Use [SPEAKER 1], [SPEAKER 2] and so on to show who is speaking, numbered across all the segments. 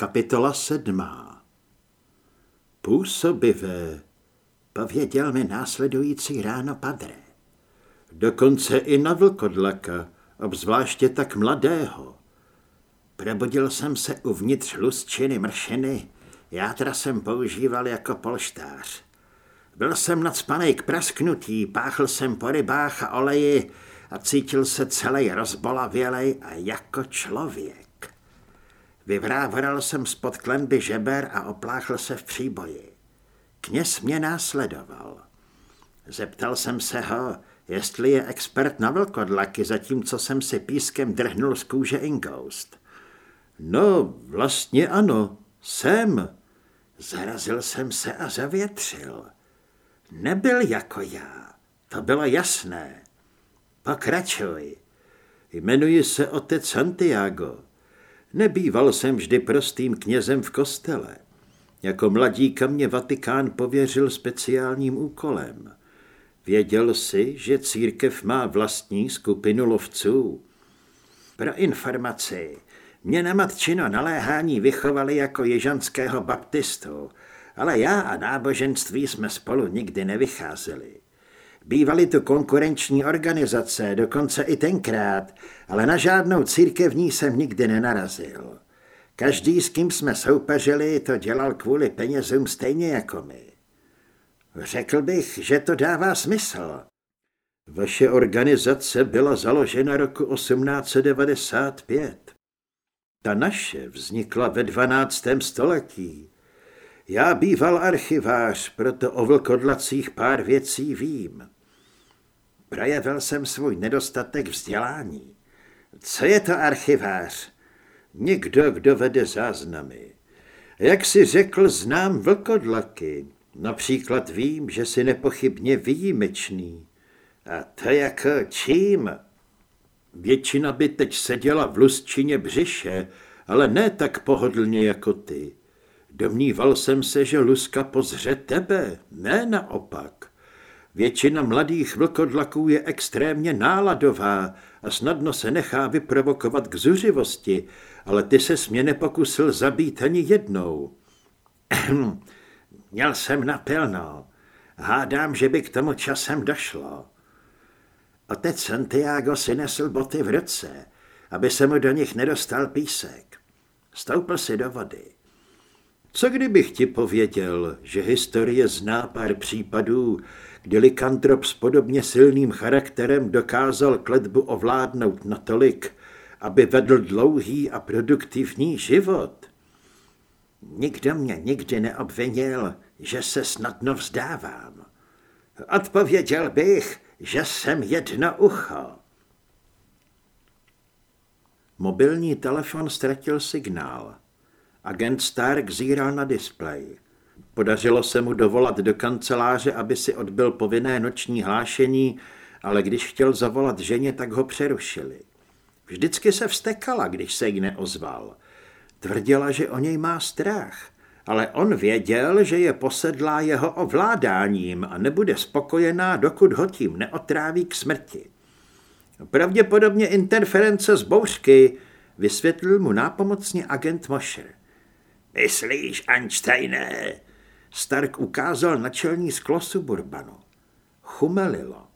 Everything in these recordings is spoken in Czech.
[SPEAKER 1] Kapitola sedmá Působivé, pověděl mi následující ráno padre. Dokonce i na vlkodlaka, obzvláště tak mladého. Probudil jsem se uvnitř lustčiny mršiny, játra jsem používal jako polštář. Byl jsem nadspanej k prasknutí, páchl jsem po rybách a oleji a cítil se celý rozbolavělej a jako člověk. Vyvrávoral jsem spod klenby žeber a opláchl se v příboji. Kněz mě následoval. Zeptal jsem se ho, jestli je expert na vlkodlaky, zatímco jsem si pískem drhnul z kůže Ingoust. No, vlastně ano, jsem. Zarazil jsem se a zavětřil. Nebyl jako já, to bylo jasné. Pokračuj. Jmenuji se otec Santiago. Nebýval jsem vždy prostým knězem v kostele. Jako mladíka mě Vatikán pověřil speciálním úkolem. Věděl si, že církev má vlastní skupinu lovců. Pro informaci, mě na matčino naléhání vychovali jako ježanského baptistu, ale já a náboženství jsme spolu nikdy nevycházeli. Bývaly tu konkurenční organizace, dokonce i tenkrát, ale na žádnou církevní jsem nikdy nenarazil. Každý, s kým jsme soupeřili, to dělal kvůli penězům stejně jako my. Řekl bych, že to dává smysl. Vaše organizace byla založena roku 1895. Ta naše vznikla ve 12. století. Já býval archivář, proto o vlkodlacích pár věcí vím. Projevil jsem svůj nedostatek vzdělání. Co je to archivář? Někdo, kdo vede záznamy. Jak si řekl, znám vlkodlaky. Například vím, že si nepochybně výjimečný. A to jako čím? Většina by teď seděla v lustčině břiše, ale ne tak pohodlně jako ty. Domníval jsem se, že luska pozře tebe, ne naopak. Většina mladých vlkodlaků je extrémně náladová a snadno se nechá vyprovokovat k zuřivosti, ale ty se mě nepokusil zabít ani jednou. Měl jsem napilno. Hádám, že by k tomu časem došlo. Otec Santiago si nesl boty v ruce, aby se mu do nich nedostal písek. Stoupil si do vody. Co kdybych ti pověděl, že historie zná pár případů, kdy likantrop s podobně silným charakterem dokázal kletbu ovládnout natolik, aby vedl dlouhý a produktivní život? Nikdo mě nikdy neobvinil, že se snadno vzdávám. Odpověděl bych, že jsem jedno ucho. Mobilní telefon ztratil signál. Agent Stark zíral na displej. Podařilo se mu dovolat do kanceláře, aby si odbil povinné noční hlášení, ale když chtěl zavolat ženě, tak ho přerušili. Vždycky se vstekala, když se jí neozval. Tvrdila, že o něj má strach, ale on věděl, že je posedlá jeho ovládáním a nebude spokojená, dokud ho tím neotráví k smrti. Pravděpodobně interference z bouřky, vysvětlil mu nápomocně agent Mosher. Myslíš, Einsteine? Stark ukázal na čelní sklo suburbanu. Chumelilo.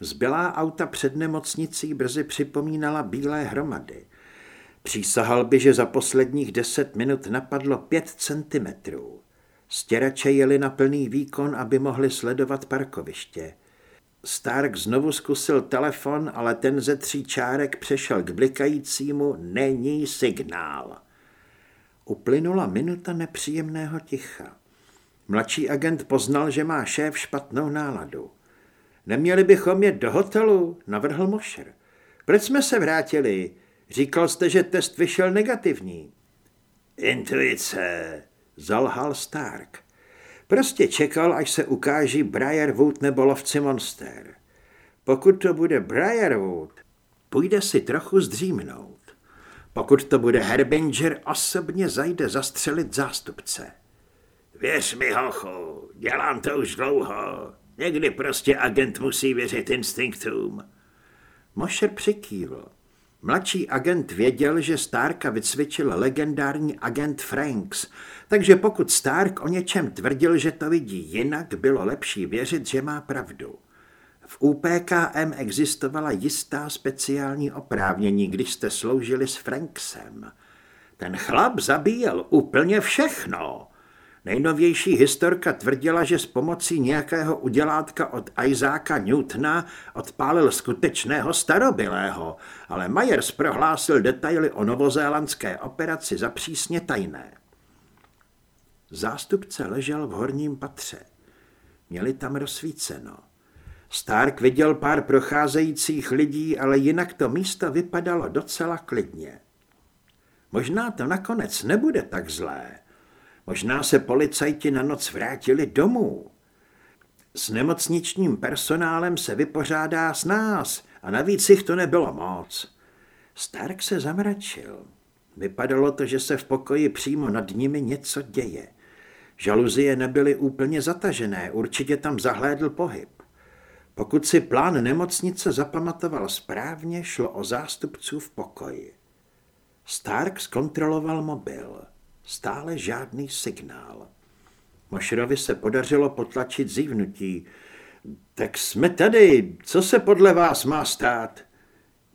[SPEAKER 1] Zbylá auta před nemocnicí brzy připomínala bílé hromady. Přísahal by, že za posledních deset minut napadlo pět centimetrů. Stěrače jeli na plný výkon, aby mohli sledovat parkoviště. Stark znovu zkusil telefon, ale ten ze tří čárek přešel k blikajícímu není signál. Uplynula minuta nepříjemného ticha. Mladší agent poznal, že má šéf špatnou náladu. Neměli bychom jet do hotelu, navrhl Mošer. Proč jsme se vrátili? Říkal jste, že test vyšel negativní. Intuice, zalhal Stark. Prostě čekal, až se ukáží Briarwood nebo lovci Monster. Pokud to bude Briarwood, půjde si trochu zdřímnout. Pokud to bude Herbinger, osobně zajde zastřelit zástupce. Věř mi, hochu, dělám to už dlouho. Někdy prostě agent musí věřit instinktům. Mošer přikývl. Mladší agent věděl, že Starka vycvičil legendární agent Franks, takže pokud Stark o něčem tvrdil, že to vidí jinak, bylo lepší věřit, že má pravdu. V UPKM existovala jistá speciální oprávnění, když jste sloužili s Franksem. Ten chlap zabíjel úplně všechno. Nejnovější historka tvrdila, že s pomocí nějakého udělátka od Isaaca Newtona odpálil skutečného starobylého, ale Myers prohlásil detaily o novozélandské operaci za přísně tajné. Zástupce ležel v horním patře. Měli tam rozsvíceno. Stark viděl pár procházejících lidí, ale jinak to místo vypadalo docela klidně. Možná to nakonec nebude tak zlé. Možná se policajti na noc vrátili domů. S nemocničním personálem se vypořádá s nás a navíc jich to nebylo moc. Stark se zamračil. Vypadalo to, že se v pokoji přímo nad nimi něco děje. Žaluzie nebyly úplně zatažené, určitě tam zahlédl pohyb. Pokud si plán nemocnice zapamatoval správně, šlo o zástupců v pokoji. Stark zkontroloval mobil. Stále žádný signál. Mošrovi se podařilo potlačit zívnutí. Tak jsme tady. Co se podle vás má stát?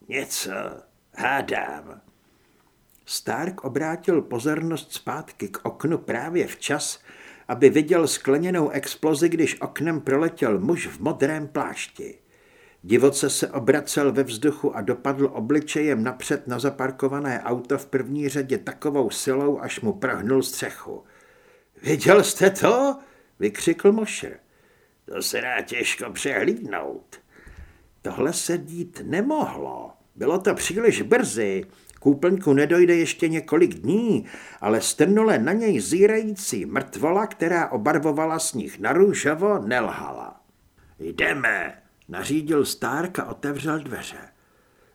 [SPEAKER 1] Něco. Hádám. Stark obrátil pozornost zpátky k oknu právě včas, aby viděl skleněnou explozi, když oknem proletěl muž v modrém plášti. Divoce se obracel ve vzduchu a dopadl obličejem napřed na zaparkované auto v první řadě takovou silou, až mu prahnul střechu. Viděl jste to? vykřikl Mošer. To se dá těžko přehlídnout. Tohle se dít nemohlo. Bylo to příliš brzy. K úplňku nedojde ještě několik dní, ale strnule na něj zírající mrtvola, která obarvovala sníh na růžovo, nelhala. Jdeme, Nařídil Stark a otevřel dveře.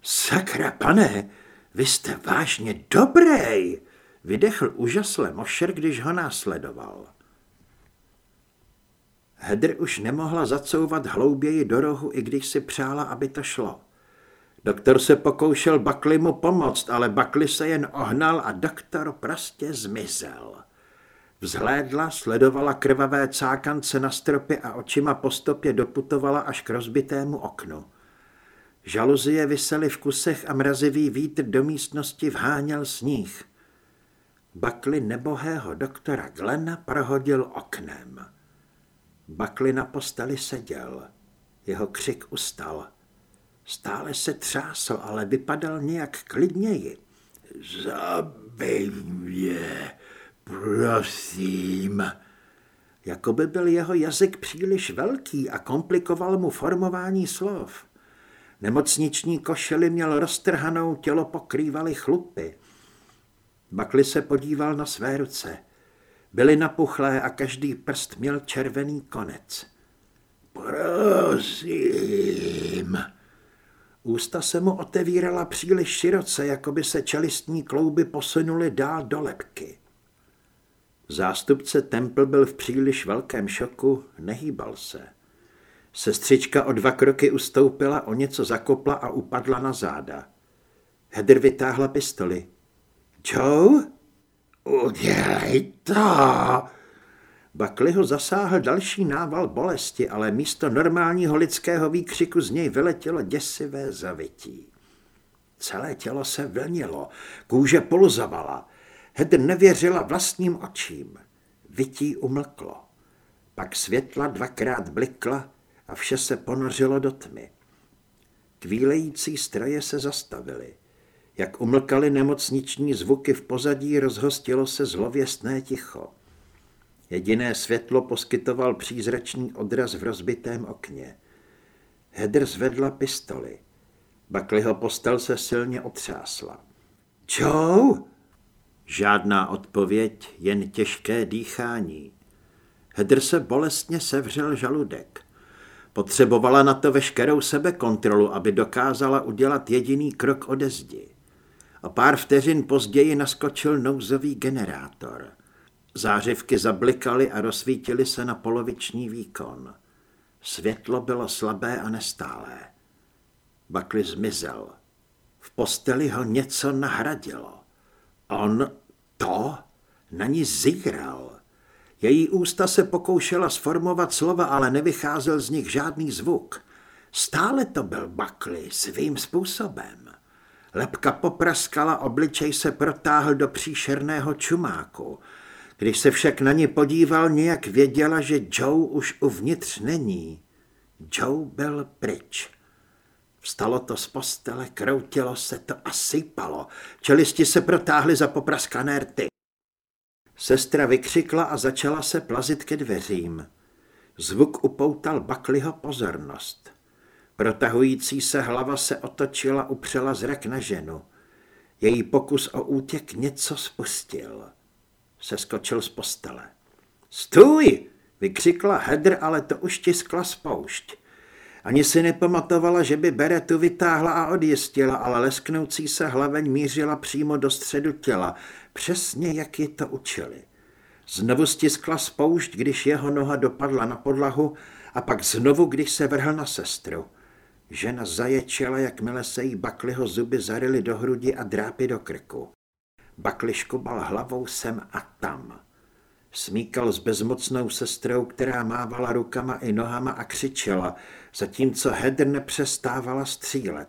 [SPEAKER 1] Sakra, pane, vy jste vážně dobrý, vydechl úžasle Mošer, když ho následoval. Hedr už nemohla zacouvat hlouběji do rohu, i když si přála, aby to šlo. Doktor se pokoušel Bakli mu pomoct, ale Bakli se jen ohnal a doktor prostě zmizel. Vzhlédla, sledovala krvavé cákance na stropě a očima po stopě doputovala až k rozbitému oknu. Žaluzie visely v kusech a mrazivý vítr do místnosti vháněl sníh. Bakli nebohého doktora Glena prohodil oknem. Bakli na posteli seděl. Jeho křik ustal. Stále se třásl, ale vypadal nějak klidněji. Zabij mě, Prosím. Jakoby byl jeho jazyk příliš velký a komplikoval mu formování slov. Nemocniční košely měl roztrhanou, tělo pokrývaly chlupy. Bakli se podíval na své ruce. Byly napuchlé a každý prst měl červený konec. Prosím. Ústa se mu otevírala příliš široce, jako by se čelistní klouby posunuly dál do lepky. Zástupce Temple byl v příliš velkém šoku, nehýbal se. Sestřička o dva kroky ustoupila, o něco zakopla a upadla na záda. Heather vytáhla pistoli. Joe? Udělej to! Buckley ho zasáhl další nával bolesti, ale místo normálního lidského výkřiku z něj vyletělo děsivé zavití. Celé tělo se vlnilo, kůže pulzovala. Hedr nevěřila vlastním očím. Vytí umlklo. Pak světla dvakrát blikla a vše se ponořilo do tmy. Kvílející stroje se zastavily. Jak umlkaly nemocniční zvuky v pozadí, rozhostilo se zlověstné ticho. Jediné světlo poskytoval přízračný odraz v rozbitém okně. Hedr zvedla pistoli. Bakliho postel se silně otřásla. Joe? Žádná odpověď, jen těžké dýchání. Hedr se bolestně sevřel žaludek. Potřebovala na to veškerou sebekontrolu, aby dokázala udělat jediný krok ode zdi. A pár vteřin později naskočil nouzový generátor. Zářivky zablikaly a rozsvítily se na poloviční výkon. Světlo bylo slabé a nestálé. Bakli zmizel. V posteli ho něco nahradilo. On to na ní zíral. Její ústa se pokoušela sformovat slova, ale nevycházel z nich žádný zvuk. Stále to byl Buckley svým způsobem. Lepka popraskala, obličej se protáhl do příšerného čumáku. Když se však na ní podíval, nějak věděla, že Joe už uvnitř není. Joe byl pryč. Vstalo to z postele, kroutilo se to a sypalo. Čelisti se protáhly za popraskané rty. Sestra vykřikla a začala se plazit ke dveřím. Zvuk upoutal Bakliho pozornost. Protahující se hlava se otočila, upřela zrak na ženu. Její pokus o útěk něco spustil. Seskočil z postele. Stůj! Vykřikla Hedr, ale to už tiskla spoušť. Ani si nepamatovala, že by beretu vytáhla a odjistila, ale lesknoucí se hlaveň mířila přímo do středu těla, přesně jak ji to učili. Znovu stiskla spoušť, když jeho noha dopadla na podlahu a pak znovu, když se vrhl na sestru. Žena zaječela, jakmile se jí Bakliho zuby zarily do hrudi a drápy do krku. Bakli škubal hlavou sem a tam. Smíkal s bezmocnou sestrou, která mávala rukama i nohama a křičela, zatímco Hedr nepřestávala střílet.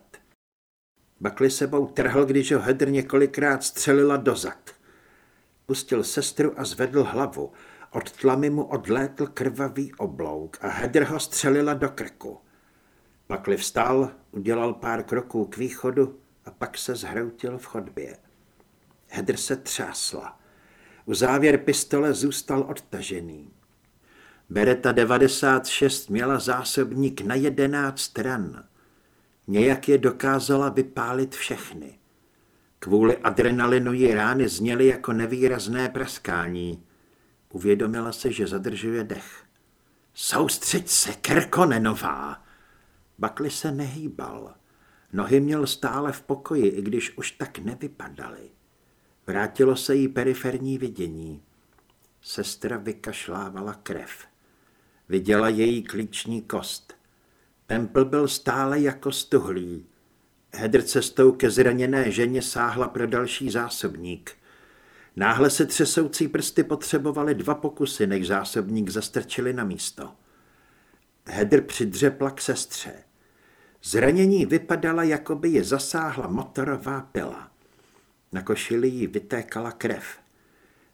[SPEAKER 1] Bakli sebou trhl, když ho Hedr několikrát střelila dozad. Pustil sestru a zvedl hlavu. Od tlamy mu odlétl krvavý oblouk a Hedr ho střelila do krku. Bakli vstal, udělal pár kroků k východu a pak se zhroutil v chodbě. Hedr se třásla. U závěr pistole zůstal odtažený. Bereta 96 měla zásobník na jedenáct stran. Nějak je dokázala vypálit všechny. Kvůli adrenalinu ji rány zněly jako nevýrazné praskání. Uvědomila se, že zadržuje dech. Soustřeď se, Krkonenová! Bakli se nehýbal. Nohy měl stále v pokoji, i když už tak nevypadaly. Vrátilo se jí periferní vidění. Sestra vykašlávala krev. Viděla její klíční kost. Templ byl stále jako stuhlý. Hedr cestou ke zraněné ženě sáhla pro další zásobník. Náhle se třesoucí prsty potřebovaly dva pokusy, než zásobník zastrčili na místo. Hedr přidřepla k sestře. Zranění vypadala, jako by je zasáhla motorová pila. Na košili jí vytékala krev.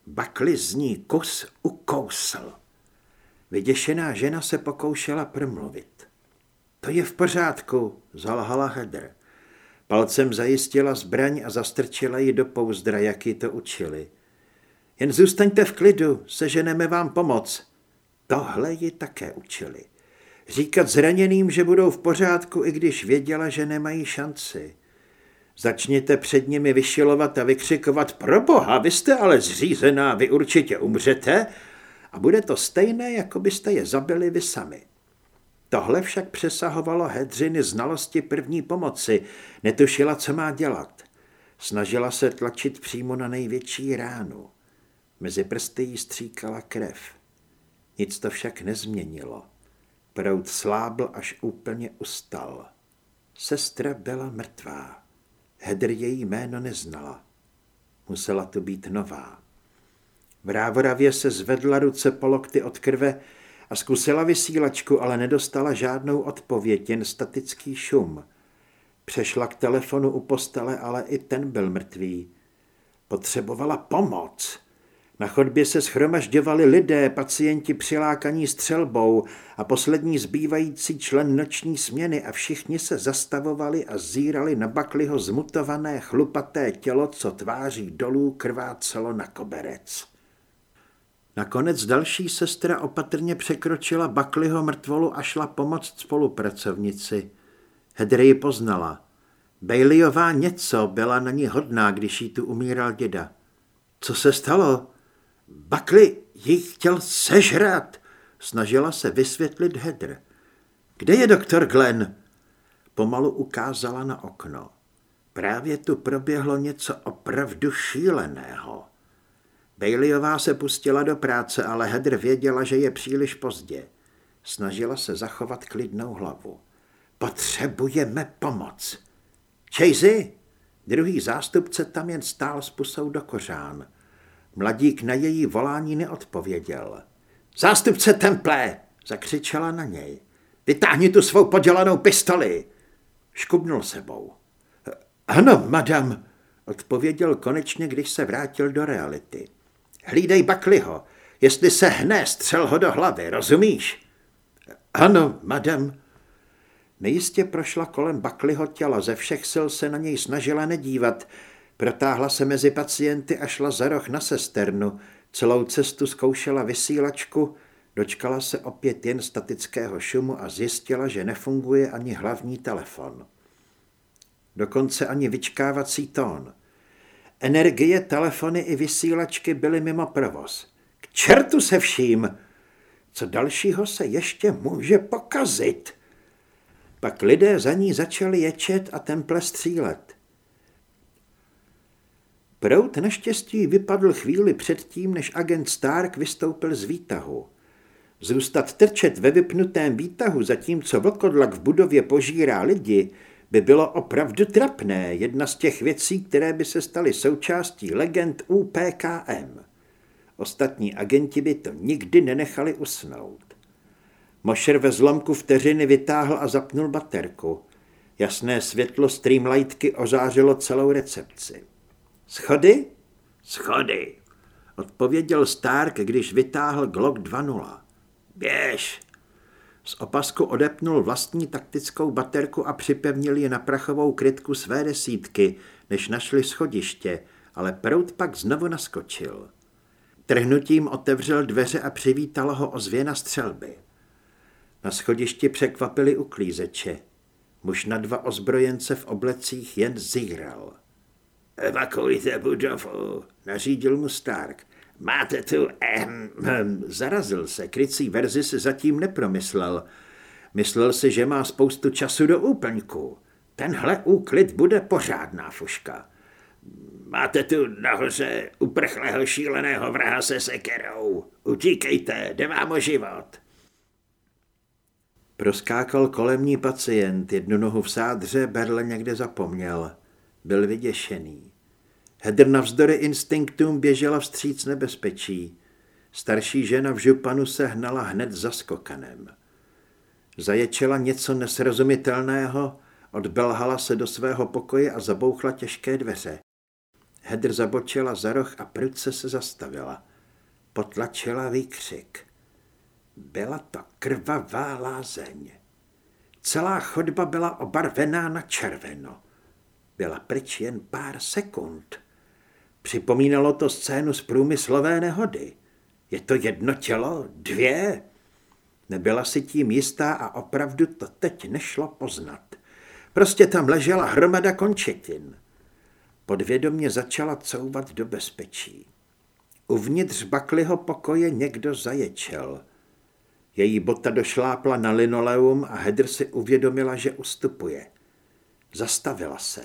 [SPEAKER 1] Bakli z ní kus ukousl. Vyděšená žena se pokoušela promluvit. To je v pořádku, zalhala Hedr. Palcem zajistila zbraň a zastrčila ji do pouzdra, jak ji to učili. Jen zůstaňte v klidu, seženeme vám pomoc. Tohle ji také učili. Říkat zraněným, že budou v pořádku, i když věděla, že nemají šanci. Začněte před nimi vyšilovat a vykřikovat, pro boha, vy jste ale zřízená, vy určitě umřete a bude to stejné, jako byste je zabili vy sami. Tohle však přesahovalo Hedřiny znalosti první pomoci, netušila, co má dělat. Snažila se tlačit přímo na největší ránu. Mezi prsty jí stříkala krev. Nic to však nezměnilo. Prout slábl, až úplně ustal. Sestra byla mrtvá. Hedr její jméno neznala. Musela to být nová. V Rávoravě se zvedla ruce po lokty od krve a zkusila vysílačku, ale nedostala žádnou odpověď, jen statický šum. Přešla k telefonu u postele, ale i ten byl mrtvý. Potřebovala pomoc. Na chodbě se schromažďovali lidé, pacienti přilákaní střelbou a poslední zbývající člen noční směny a všichni se zastavovali a zírali na Bakliho zmutované chlupaté tělo, co tváří dolů krvácelo na koberec. Nakonec další sestra opatrně překročila Bakliho mrtvolu a šla pomoct spolupracovnici. Hedry ji poznala. Baileyová něco byla na ní hodná, když jí tu umíral děda. Co se stalo? Bakli ji chtěl sežrat, snažila se vysvětlit Hedr. Kde je doktor Glenn? Pomalu ukázala na okno. Právě tu proběhlo něco opravdu šíleného. Baileyová se pustila do práce, ale Hedr věděla, že je příliš pozdě. Snažila se zachovat klidnou hlavu. Potřebujeme pomoc. Chasey? Druhý zástupce tam jen stál s pusou do kořán. Mladík na její volání neodpověděl. Zástupce Temple! zakřičela na něj. Vytáhni tu svou podělanou pistoli! Škubnul sebou. Ano, madam, odpověděl konečně, když se vrátil do reality. Hlídej Bakliho, jestli se hne, střel ho do hlavy, rozumíš? Ano, madam. Nejistě prošla kolem Bakliho těla, ze všech sil se na něj snažila nedívat, protáhla se mezi pacienty a šla za roh na sesternu, celou cestu zkoušela vysílačku, dočkala se opět jen statického šumu a zjistila, že nefunguje ani hlavní telefon. Dokonce ani vyčkávací tón. Energie, telefony i vysílačky byly mimo provoz. K čertu se vším! Co dalšího se ještě může pokazit? Pak lidé za ní začali ječet a temple střílet. Prout naštěstí vypadl chvíli předtím, než agent Stark vystoupil z výtahu. Zůstat trčet ve vypnutém výtahu, zatímco vlkodlak v budově požírá lidi, by bylo opravdu trapné, jedna z těch věcí, které by se staly součástí legend UPKM. Ostatní agenti by to nikdy nenechali usnout. Mošer ve zlomku vteřiny vytáhl a zapnul baterku. Jasné světlo streamlightky ozářilo celou recepci. Schody? Schody, odpověděl Stark, když vytáhl Glock 2.0. Běž. Z opasku odepnul vlastní taktickou baterku a připevnil ji na prachovou krytku své desítky, než našli schodiště, ale prout pak znovu naskočil. Trhnutím otevřel dveře a přivítalo ho ozvěna střelby. Na schodišti překvapili uklízeče. Muž na dva ozbrojence v oblecích jen zíral. Evakuujte budovu, nařídil mu Stark. Máte tu... Ehm, ehm, zarazil se, krycí verzi si zatím nepromyslel. Myslel si, že má spoustu času do úplňku. Tenhle úklid bude pořádná fuška. Máte tu nahoře uprchlého šíleného vraha se sekerou. Utíkejte, jde vám o život. Proskákal kolemní pacient, jednu nohu v sádře, berle někde zapomněl. Byl vyděšený. Hedr navzdory instinktům běžela vstříc nebezpečí. Starší žena v županu se hnala hned za skokanem. Zaječela něco nesrozumitelného, odbelhala se do svého pokoje a zabouchla těžké dveře. Hedr zabočila za roh a prudce se zastavila. Potlačila výkřik. Byla to krvavá lázeň. Celá chodba byla obarvená na červeno. Byla pryč jen pár sekund. Připomínalo to scénu z průmyslové nehody. Je to jedno tělo? Dvě? Nebyla si tím jistá a opravdu to teď nešlo poznat. Prostě tam ležela hromada končetin. Podvědomě začala couvat do bezpečí. Uvnitř Bakliho pokoje někdo zaječel. Její bota došlápla na linoleum a Hedr si uvědomila, že ustupuje. Zastavila se.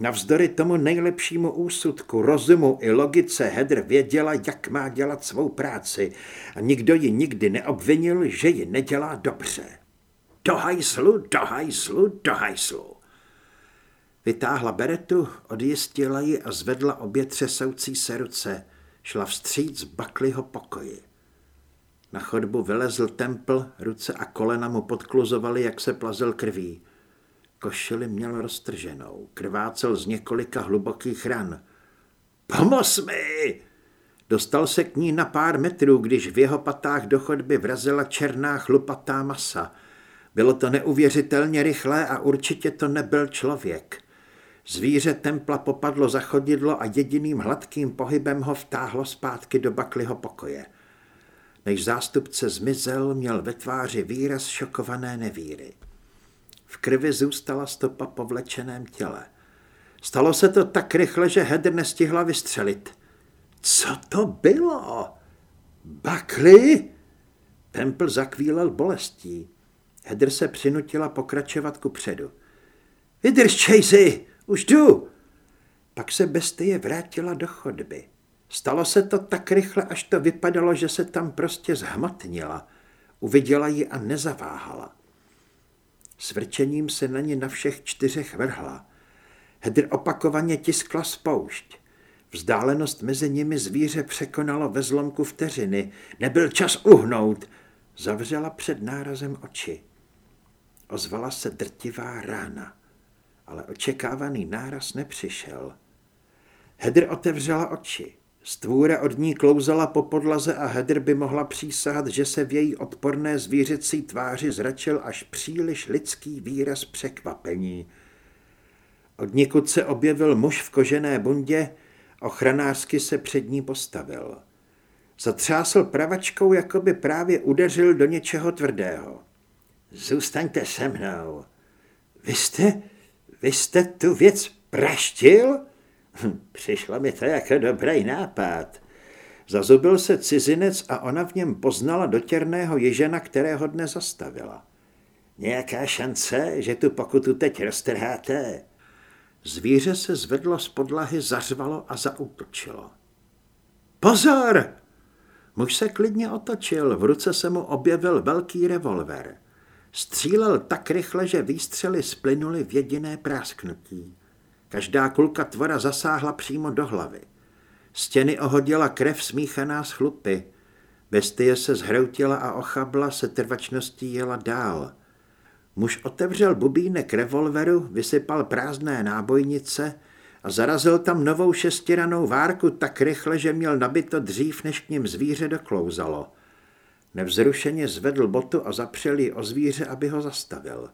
[SPEAKER 1] Navzdory tomu nejlepšímu úsudku, rozumu i logice Hedr věděla, jak má dělat svou práci a nikdo ji nikdy neobvinil, že ji nedělá dobře. Do hajslu, do hajslu, do hajslu. Vytáhla beretu, odjistila ji a zvedla obě třesoucí se ruce. Šla vstříc Bakliho pokoji. Na chodbu vylezl templ, ruce a kolena mu podkluzovaly, jak se plazil krví. Košili měl roztrženou, krvácel z několika hlubokých ran. Pomoz mi! Dostal se k ní na pár metrů, když v jeho patách do chodby vrazila černá chlupatá masa. Bylo to neuvěřitelně rychlé a určitě to nebyl člověk. Zvíře templa popadlo za chodidlo a jediným hladkým pohybem ho vtáhlo zpátky do Bakliho pokoje. Než zástupce zmizel, měl ve tváři výraz šokované nevíry. V krvi zůstala stopa po vlečeném těle. Stalo se to tak rychle, že Hedr nestihla vystřelit. Co to bylo? Bakli? Temple zakvílel bolestí. Hedr se přinutila pokračovat ku předu. Vydrž, Chasey, už jdu! Pak se bestie vrátila do chodby. Stalo se to tak rychle, až to vypadalo, že se tam prostě zhmotnila. Uviděla ji a nezaváhala. S vrčením se na ně na všech čtyřech vrhla. Hedr opakovaně tiskla spoušť. Vzdálenost mezi nimi zvíře překonalo ve zlomku vteřiny. Nebyl čas uhnout. Zavřela před nárazem oči. Ozvala se drtivá rána, ale očekávaný náraz nepřišel. Hedr otevřela oči. Stvůra od ní klouzala po podlaze a Hedr by mohla přísahat, že se v její odporné zvířecí tváři zračil až příliš lidský výraz překvapení. Od nikud se objevil muž v kožené bundě, ochranářsky se před ní postavil. Zatřásl pravačkou, jako by právě udeřil do něčeho tvrdého. Zůstaňte se mnou. Vy jste, vy jste tu věc praštil? Hm, přišlo mi to jako dobrý nápad. Zazubil se cizinec a ona v něm poznala dotěrného ježena, kterého dne zastavila. Nějaká šance, že tu pokutu teď roztrháte? Zvíře se zvedlo z podlahy, zařvalo a zaútočilo. Pozor! Muž se klidně otočil, v ruce se mu objevil velký revolver. Střílel tak rychle, že výstřely splynuly v jediné prásknutí. Každá kulka tvora zasáhla přímo do hlavy. Stěny ohodila krev smíchaná s chlupy. Bestie se zhroutila a ochabla, se trvačností jela dál. Muž otevřel bubínek revolveru, vysypal prázdné nábojnice a zarazil tam novou šestiranou várku tak rychle, že měl nabito dřív, než k ním zvíře doklouzalo. Nevzrušeně zvedl botu a zapřel ji o zvíře, aby ho zastavil.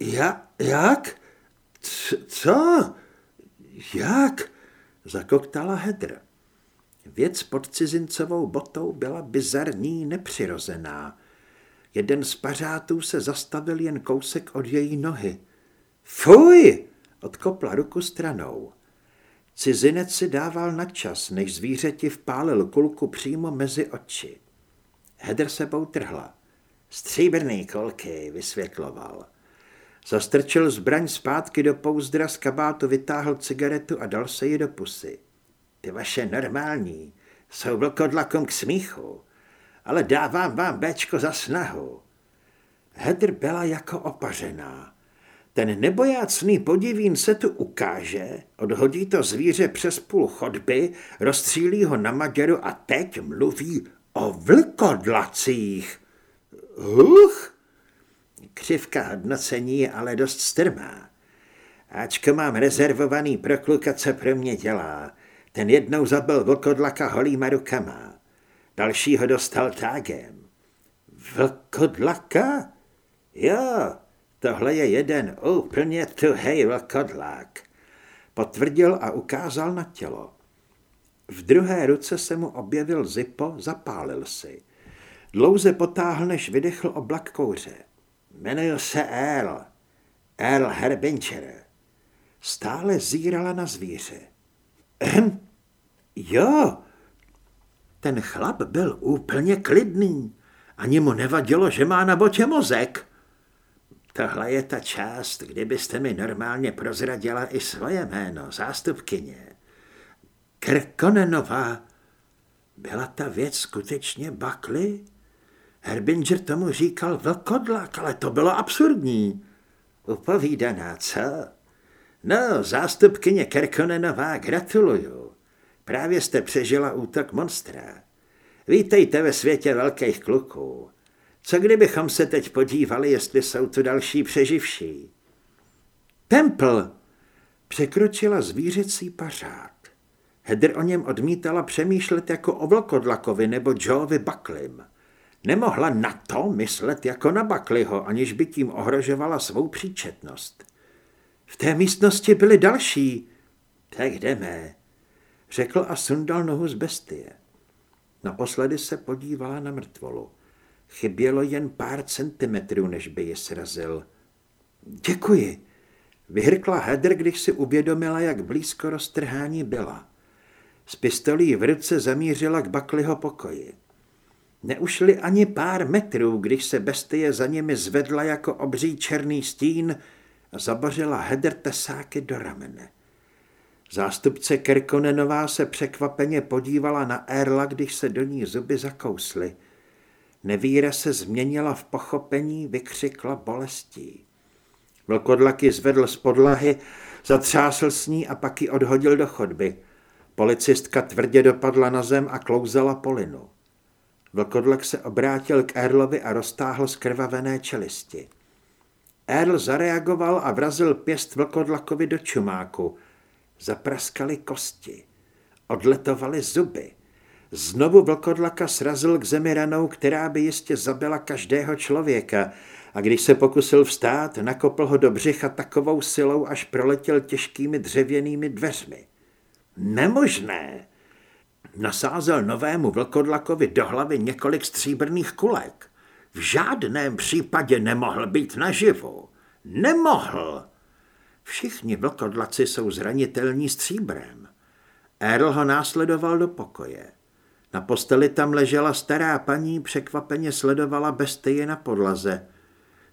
[SPEAKER 1] Ja, jak? Co? Jak? Zakoktala Hedr. Věc pod cizincovou botou byla bizarní, nepřirozená. Jeden z pařátů se zastavil jen kousek od její nohy. Fuj! Odkopla ruku stranou. Cizinec si dával na čas, než zvířeti vpálil kulku přímo mezi oči. Hedr sebou trhla. Stříbrný kolky, vysvětloval. Zastrčil zbraň zpátky do pouzdra, z kabátu vytáhl cigaretu a dal se ji do pusy. Ty vaše normální jsou vlkodlakom k smíchu, ale dávám vám Bčko za snahu. Hedr byla jako opařená. Ten nebojácný podivín se tu ukáže, odhodí to zvíře přes půl chodby, rozstřílí ho na Maďaru a teď mluví o vlkodlacích. Huch! Křivka hodnocení je ale dost strmá. Ačko mám rezervovaný pro kluka, co pro mě dělá. Ten jednou zabil vlkodlaka holýma rukama. Dalšího dostal tágem. Vlkodlaka? Jo, tohle je jeden úplně tuhej vlkodlak. Potvrdil a ukázal na tělo. V druhé ruce se mu objevil zipo, zapálil si. Dlouze potáhl, než vydechl oblak kouře. Jmenuji se Earl. Earl Herbincher. Stále zírala na zvíře. Ehm, jo, ten chlap byl úplně klidný. Ani mu nevadilo, že má na botě mozek. Tohle je ta část, kdybyste mi normálně prozradila i svoje jméno, zástupkyně. Krkonenová. Byla ta věc skutečně Buckley? Herbinger tomu říkal vlkodlak, ale to bylo absurdní. Upovídaná, co? No, zástupkyně Kerkonenová, gratuluju. Právě jste přežila útok monstra. Vítejte ve světě velkých kluků. Co kdybychom se teď podívali, jestli jsou tu další přeživší? Temple! Překročila zvířecí pařád. Hedr o něm odmítala přemýšlet jako o vlkodlakovi nebo Joevi Buckleym. Nemohla na to myslet jako na Buckleyho, aniž by tím ohrožovala svou příčetnost. V té místnosti byly další. Tak jdeme, řekl a sundal nohu z bestie. Naposledy se podívala na mrtvolu. Chybělo jen pár centimetrů, než by ji srazil. Děkuji, vyhrkla Heather, když si uvědomila, jak blízko roztrhání byla. S pistolí v ruce zamířila k Bakliho pokoji. Neušli ani pár metrů, když se bestie za nimi zvedla jako obří černý stín a zabořila Hedr tesáky do ramene. Zástupce Kerkonenová se překvapeně podívala na Erla, když se do ní zuby zakously. Nevíra se změnila v pochopení, vykřikla bolestí. Vlkodlaky zvedl z podlahy, Zatřásl s ní a pak ji odhodil do chodby. Policistka tvrdě dopadla na zem a klouzala polinu. Vlkodlak se obrátil k Erlovi a roztáhl skrvavené čelisti. Erl zareagoval a vrazil pěst vlkodlakovi do čumáku. Zapraskali kosti. Odletovaly zuby. Znovu vlkodlaka srazil k zemi ranou, která by jistě zabila každého člověka a když se pokusil vstát, nakopl ho do břicha takovou silou, až proletěl těžkými dřevěnými dveřmi. Nemožné! Nasázel novému vlkodlakovi do hlavy několik stříbrných kulek. V žádném případě nemohl být naživu. Nemohl! Všichni vlkodlaci jsou zranitelní stříbrem. Erl ho následoval do pokoje. Na posteli tam ležela stará paní, překvapeně sledovala bestii na podlaze.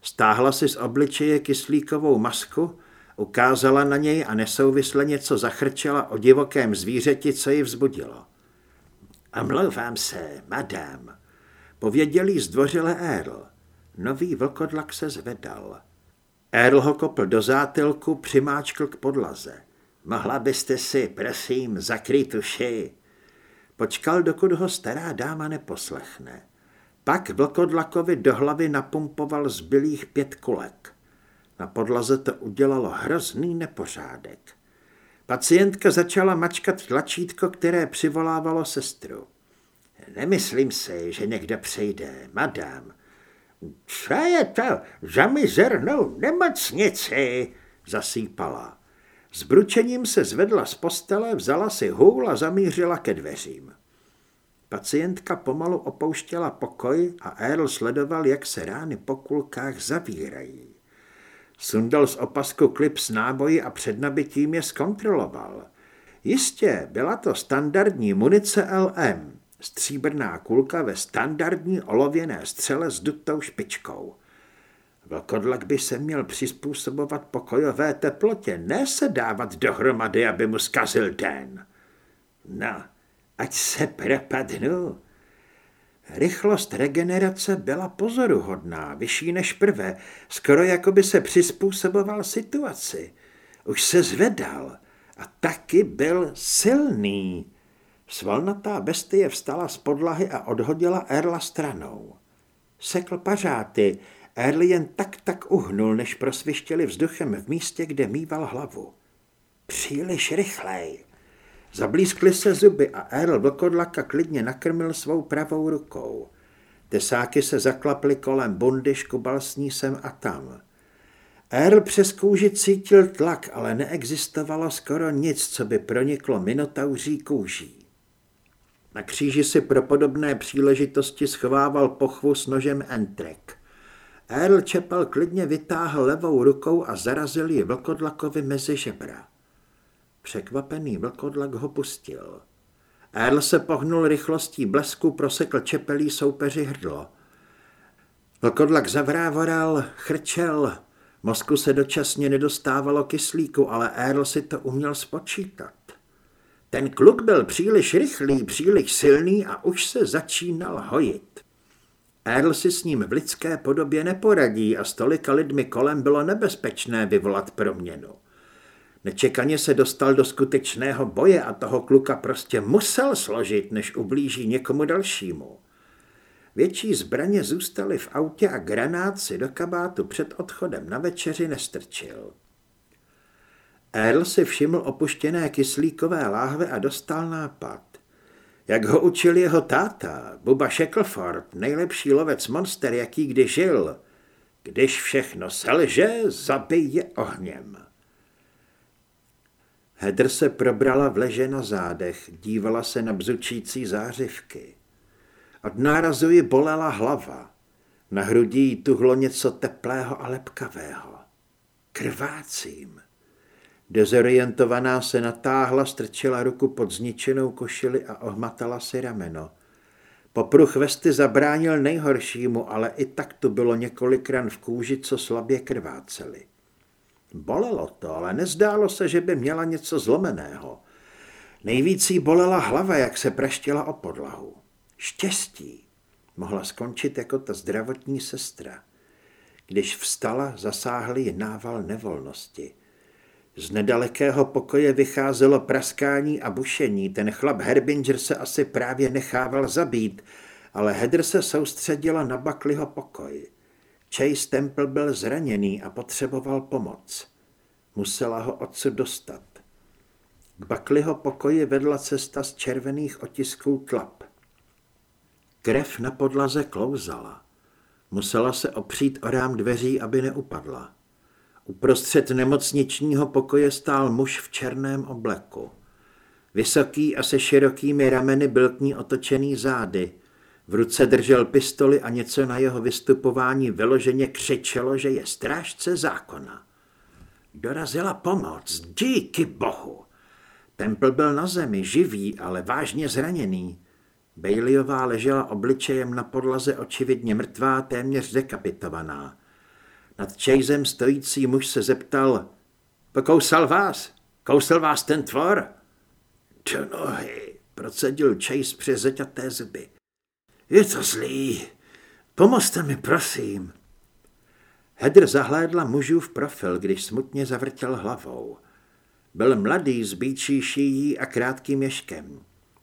[SPEAKER 1] Stáhla si z obličeje kyslíkovou masku, ukázala na něj a nesouvisle něco zachrčela o divokém zvířeti, co ji vzbudilo. Omlouvám se, madam, pověděl jí zdvořile Earl. Nový vlkodlak se zvedal. Earl ho kopl do zátilku, přimáčkl k podlaze. Mohla byste si, prosím, zakrýt uši. Počkal, dokud ho stará dáma neposlechne. Pak vlkodlakovi do hlavy napumpoval zbylých pět kulek. Na podlaze to udělalo hrozný nepořádek. Pacientka začala mačkat tlačítko, které přivolávalo sestru. Nemyslím si, že někdo přijde, madam. Co je to za mizernou nemocnici? Zasýpala. S bručením se zvedla z postele, vzala si hůl a zamířila ke dveřím. Pacientka pomalu opouštěla pokoj a Earl sledoval, jak se rány po kulkách zavírají. Sundal z opasku klip s náboji a před nabitím je zkontroloval. Jistě, byla to standardní munice LM, stříbrná kulka ve standardní olověné střele s dutou špičkou. Vlkodlak by se měl přizpůsobovat pokojové teplotě, ne se dávat dohromady, aby mu zkazil den. No, ať se propadnu. Rychlost regenerace byla pozoruhodná, vyšší než prvé, skoro jako by se přizpůsoboval situaci. Už se zvedal a taky byl silný. Svalnatá bestie vstala z podlahy a odhodila Erla stranou. Sekl pařáty, Erl jen tak tak uhnul, než prosvištěli vzduchem v místě, kde mýval hlavu. Příliš rychlej. Zablízkly se zuby a Erl vlkodlaka klidně nakrmil svou pravou rukou. Tesáky se zaklaply kolem bundy, škubal s ní sem a tam. Erl přes kůži cítil tlak, ale neexistovalo skoro nic, co by proniklo minotauří kůží. Na kříži si pro podobné příležitosti schovával pochvu s nožem Entrek. Erl Čepel klidně vytáhl levou rukou a zarazil ji vlkodlakovi mezi žebra. Překvapený vlkodlak ho pustil. Erl se pohnul rychlostí blesku, prosekl čepelí soupeři hrdlo. Vlkodlak zavrávoral, chrčel, mozku se dočasně nedostávalo kyslíku, ale Erl si to uměl spočítat. Ten kluk byl příliš rychlý, příliš silný a už se začínal hojit. Erl si s ním v lidské podobě neporadí a stolika lidmi kolem bylo nebezpečné vyvolat proměnu. Nečekaně se dostal do skutečného boje a toho kluka prostě musel složit, než ublíží někomu dalšímu. Větší zbraně zůstaly v autě a granát si do kabátu před odchodem na večeři nestrčil. Earl si všiml opuštěné kyslíkové láhve a dostal nápad. Jak ho učil jeho táta, Buba Shackleford, nejlepší lovec monster, jaký kdy žil. Když všechno selže, zabije ohněm. Hedr se probrala v leže na zádech, dívala se na bzučící zářivky. Od nárazu ji bolela hlava. Na hrudí tuhlo něco teplého a lepkavého. Krvácím. Dezorientovaná se natáhla, strčila ruku pod zničenou košili a ohmatala si rameno. Popruh vesty zabránil nejhoršímu, ale i tak tu bylo několik ran v kůži, co slabě krváceli. Bolelo to, ale nezdálo se, že by měla něco zlomeného. Nejvíc jí bolela hlava, jak se praštila o podlahu. Štěstí. Mohla skončit jako ta zdravotní sestra. Když vstala, zasáhl ji nával nevolnosti. Z nedalekého pokoje vycházelo praskání a bušení. Ten chlap Herbinger se asi právě nechával zabít, ale Hedr se soustředila na Bakliho pokoj. Chase Temple byl zraněný a potřeboval pomoc. Musela ho odsud dostat. K Bakliho pokoji vedla cesta z červených otisků tlap. Krev na podlaze klouzala. Musela se opřít o rám dveří, aby neupadla. Uprostřed nemocničního pokoje stál muž v černém obleku. Vysoký a se širokými rameny byl k ní otočený zády. V ruce držel pistoli a něco na jeho vystupování vyloženě křičelo, že je strážce zákona. Dorazila pomoc, díky bohu. Templ byl na zemi, živý, ale vážně zraněný. Baileyová ležela obličejem na podlaze očividně mrtvá, téměř dekapitovaná. Nad Chasem stojící muž se zeptal, pokousal vás? Kousal vás ten tvor? Do nohy, procedil Chase přes zeťaté zuby. Je to zlý. Pomozte mi, prosím. Hedr zahlédla mužův profil, když smutně zavrtěl hlavou. Byl mladý s bíčí šíjí a krátkým ješkem.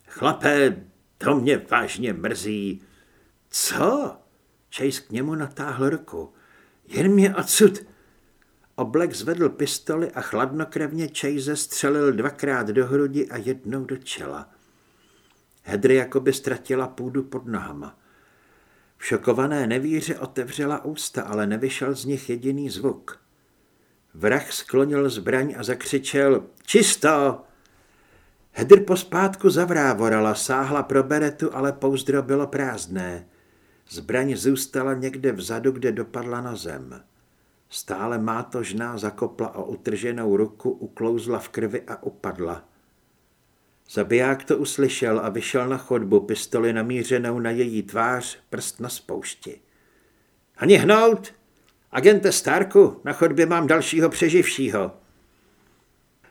[SPEAKER 1] Chlape, to mě vážně mrzí. Co? Chase k němu natáhl ruku. Jen mě odsud. Oblek zvedl pistoli a chladnokrevně Chase střelil dvakrát do hrudi a jednou do čela. Hedry jakoby ztratila půdu pod nohama. V šokované nevíře otevřela ústa, ale nevyšel z nich jediný zvuk. Vrah sklonil zbraň a zakřičel Čisto! Hedr pospátku zavrávorala, sáhla pro beretu, ale pouzdro bylo prázdné. Zbraň zůstala někde vzadu, kde dopadla na zem. Stále mátožná zakopla o utrženou ruku, uklouzla v krvi a upadla. Zabiják to uslyšel a vyšel na chodbu, pistoli namířenou na její tvář, prst na spoušti. Ani hnout! Agente Starku, na chodbě mám dalšího přeživšího.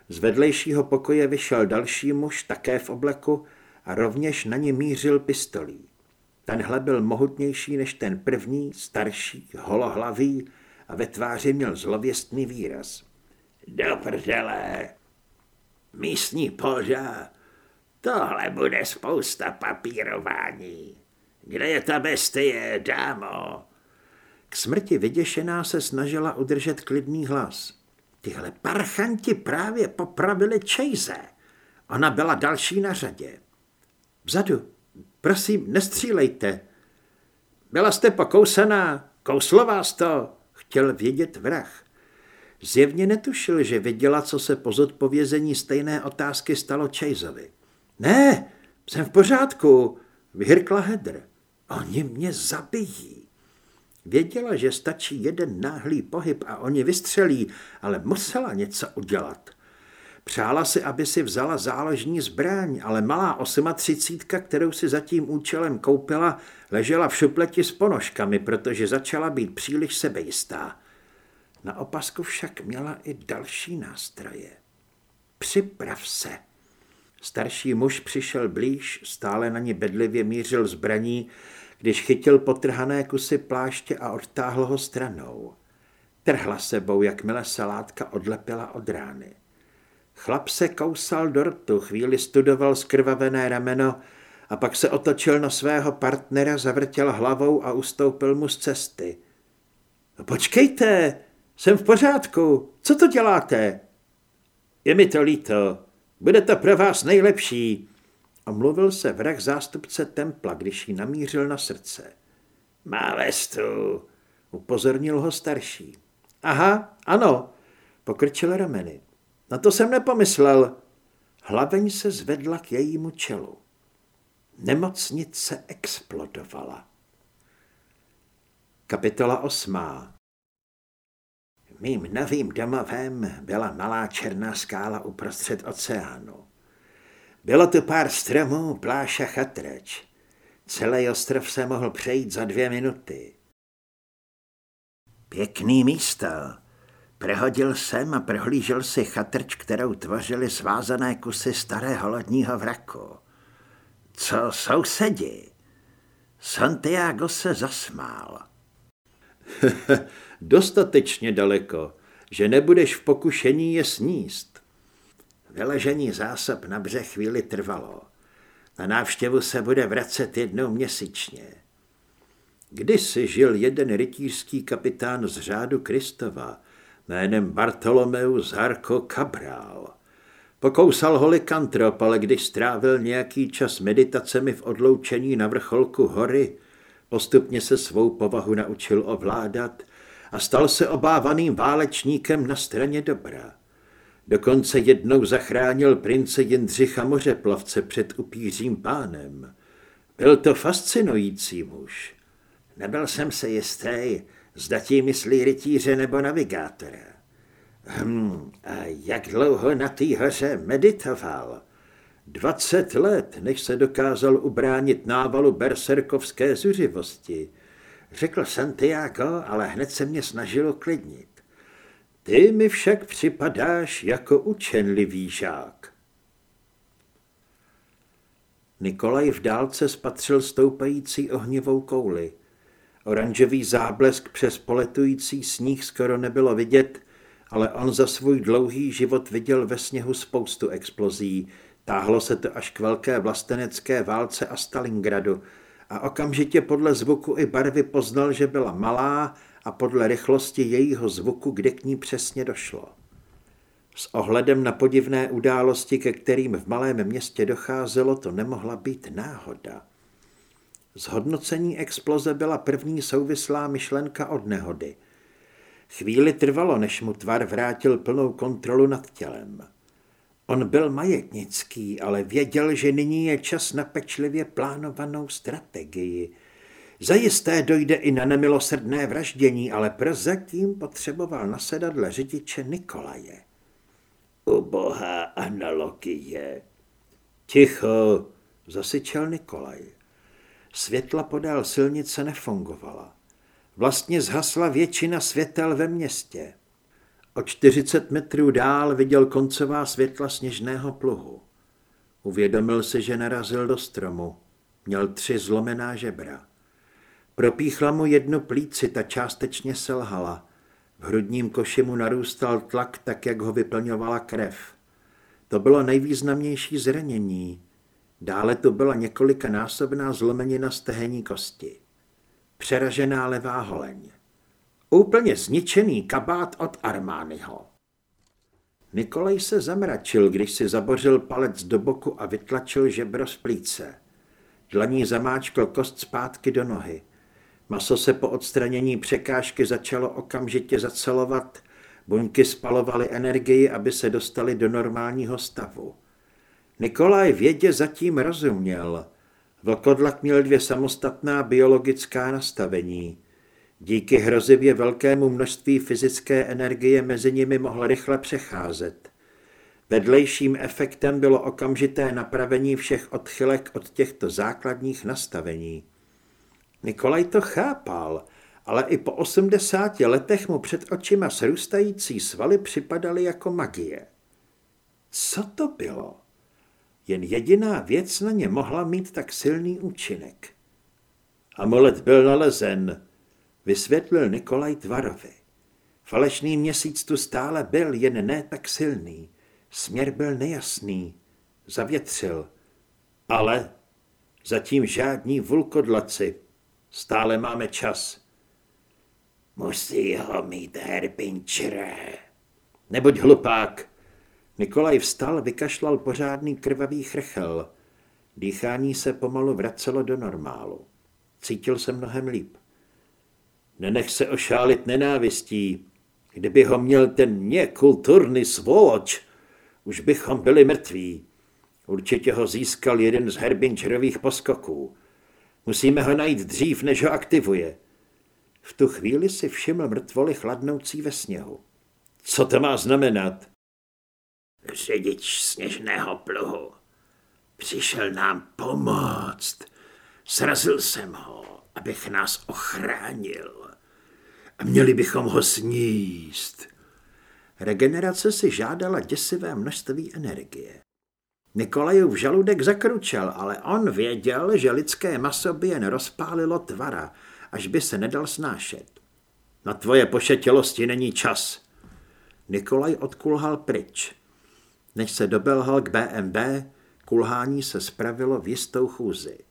[SPEAKER 1] Z vedlejšího pokoje vyšel další muž, také v obleku, a rovněž na ně mířil pistolí. Tenhle byl mohutnější než ten první, starší, holohlavý a ve tváři měl zlověstný výraz. Do prdele! Místní požár! Tohle bude spousta papírování. Kde je ta bestie, dámo? K smrti vyděšená se snažila udržet klidný hlas. Tyhle parchanti právě popravili Chase. Ona byla další na řadě. Vzadu, prosím, nestřílejte. Byla jste pokousaná, kouslo vás to, chtěl vědět vrah. Zjevně netušil, že viděla, co se po zodpovězení stejné otázky stalo Chaseovi. Ne, jsem v pořádku, vyhrkla Hedr. Oni mě zabijí. Věděla, že stačí jeden náhlý pohyb a oni vystřelí, ale musela něco udělat. Přála si, aby si vzala záložní zbraň, ale malá osmatřicítka, kterou si za tím účelem koupila, ležela v šupleti s ponožkami, protože začala být příliš sebejistá. Na opasku však měla i další nástroje. Připrav se. Starší muž přišel blíž, stále na ní bedlivě mířil zbraní, když chytil potrhané kusy pláště a odtáhl ho stranou. Trhla sebou, jakmile se látka odlepila od rány. Chlap se kousal do rtu, chvíli studoval skrvavené rameno a pak se otočil na svého partnera, zavrtěl hlavou a ustoupil mu z cesty. No počkejte, jsem v pořádku, co to děláte? Je mi to líto, bude to pro vás nejlepší. Omluvil se vrah zástupce templa, když ji namířil na srdce. Má vestu, upozornil ho starší. Aha, ano, pokrčil rameny. Na to jsem nepomyslel. Hlaveň se zvedla k jejímu čelu. Nemocnice explodovala. Kapitola osmá Mým novým domovem byla malá černá skála uprostřed oceánu. Bylo tu pár stromů, pláž a chatrač. Celý ostrov se mohl přejít za dvě minuty. Pěkný místo. Prehodil jsem a prohlížel si chatrč, kterou tvořili svázané kusy starého lodního vraku. Co sousedi? Santiago se zasmál. Dostatečně daleko. že nebudeš v pokušení je sníst. Vyležení zásob na břeh chvíli trvalo. Na návštěvu se bude vracet jednou měsíčně. Kdysi žil jeden rytířský kapitán z řádu Kristova jménem Bartolomeu Zarko Cabral. Pokousal ho likantrop, ale když strávil nějaký čas meditacemi v odloučení na vrcholku hory, postupně se svou povahu naučil ovládat a stal se obávaným válečníkem na straně dobra. Dokonce jednou zachránil prince Jindřicha mořeplavce před upířím pánem. Byl to fascinující muž. Nebyl jsem se jistý, zda tím myslí rytíře nebo navigátora. Hm, a jak dlouho na té hoře meditoval? Dvacet let, než se dokázal ubránit návalu berserkovské zuřivosti. Řekl Santiago, ale hned se mě snažil uklidnit. Ty mi však připadáš jako učenlivý žák. Nikolaj v dálce spatřil stoupající ohnivou kouli. Oranžový záblesk přes poletující sníh skoro nebylo vidět, ale on za svůj dlouhý život viděl ve sněhu spoustu explozí. Táhlo se to až k velké vlastenecké válce a Stalingradu a okamžitě podle zvuku i barvy poznal, že byla malá a podle rychlosti jejího zvuku, kde k ní přesně došlo. S ohledem na podivné události, ke kterým v malém městě docházelo, to nemohla být náhoda. Zhodnocení exploze byla první souvislá myšlenka od nehody. Chvíli trvalo, než mu tvar vrátil plnou kontrolu nad tělem. On byl majetnický, ale věděl, že nyní je čas na pečlivě plánovanou strategii. Zajisté dojde i na nemilosrdné vraždění, ale prozatím potřeboval na sedadle řidiče Nikolaje. Ubohá analogie. Ticho, zasyčel Nikolaj. Světla podél silnice nefungovala. Vlastně zhasla většina světel ve městě. O 40 metrů dál viděl koncová světla sněžného pluhu. Uvědomil se, že narazil do stromu. Měl tři zlomená žebra. Propíchla mu jednu plíci, ta částečně selhala. V hrudním koši mu narůstal tlak, tak jak ho vyplňovala krev. To bylo nejvýznamnější zranění. Dále to byla několikanásobná zlomenina stehení kosti. Přeražená levá holeň. Úplně zničený kabát od Armányho. Nikolaj se zamračil, když si zabořil palec do boku a vytlačil žebro z plíce. Dlaní zamáčkl kost zpátky do nohy. Maso se po odstranění překážky začalo okamžitě zacelovat, buňky spalovaly energii, aby se dostali do normálního stavu. Nikolaj vědě zatím rozuměl. Vlkodlak měl dvě samostatná biologická nastavení. Díky hrozivě velkému množství fyzické energie mezi nimi mohl rychle přecházet. Vedlejším efektem bylo okamžité napravení všech odchylek od těchto základních nastavení. Nikolaj to chápal, ale i po 80 letech mu před očima srůstající svaly připadaly jako magie. Co to bylo? Jen jediná věc na ně mohla mít tak silný účinek. Amulet byl nalezen, vysvětlil Nikolaj Tvarovi. Falešný měsíc tu stále byl, jen ne tak silný. Směr byl nejasný. Zavětřil. Ale zatím žádní vulkodlaci. Stále máme čas. Musí ho mít Herbinčere. Nebuď hlupák. Nikolaj vstal, vykašlal pořádný krvavý chrchel. Dýchání se pomalu vracelo do normálu. Cítil se mnohem líp. Nenech se ošálit nenávistí. Kdyby ho měl ten nekulturný svoloč, už bychom byli mrtví. Určitě ho získal jeden z Herbinčerových poskoků. Musíme ho najít dřív, než ho aktivuje. V tu chvíli si všiml mrtvoly chladnoucí ve sněhu. Co to má znamenat? Řidič sněžného pluhu. Přišel nám pomoct. Srazil jsem ho, abych nás ochránil. A měli bychom ho sníst. Regenerace si žádala děsivé množství energie. Nikolajův žaludek zakručel, ale on věděl, že lidské maso by jen rozpálilo tvara, až by se nedal snášet. Na tvoje pošetělosti není čas. Nikolaj odkulhal pryč. Než se dobelhal k BMB, kulhání se spravilo v jistou chůzi.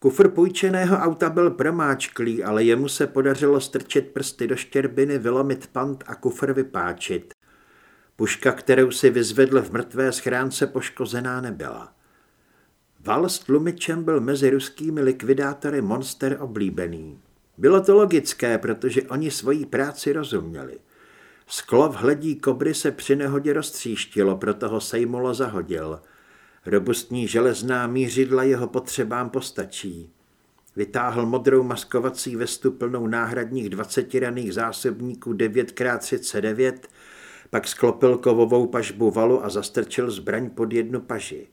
[SPEAKER 1] Kufr půjčeného auta byl promáčklý, ale jemu se podařilo strčit prsty do štěrbiny, vylomit pant a kufr vypáčit. Puška, kterou si vyzvedl v mrtvé schránce, poškozená nebyla. Val s tlumičem byl mezi ruskými likvidátory monster oblíbený. Bylo to logické, protože oni svoji práci rozuměli. Sklo v hledí kobry se při nehodě roztříštilo, proto ho Sejmulo zahodil. Robustní železná mířidla jeho potřebám postačí. Vytáhl modrou maskovací vestu plnou náhradních 20 raných zásobníků 9x39, pak sklopil kovovou pažbu valu a zastrčil zbraň pod jednu paži.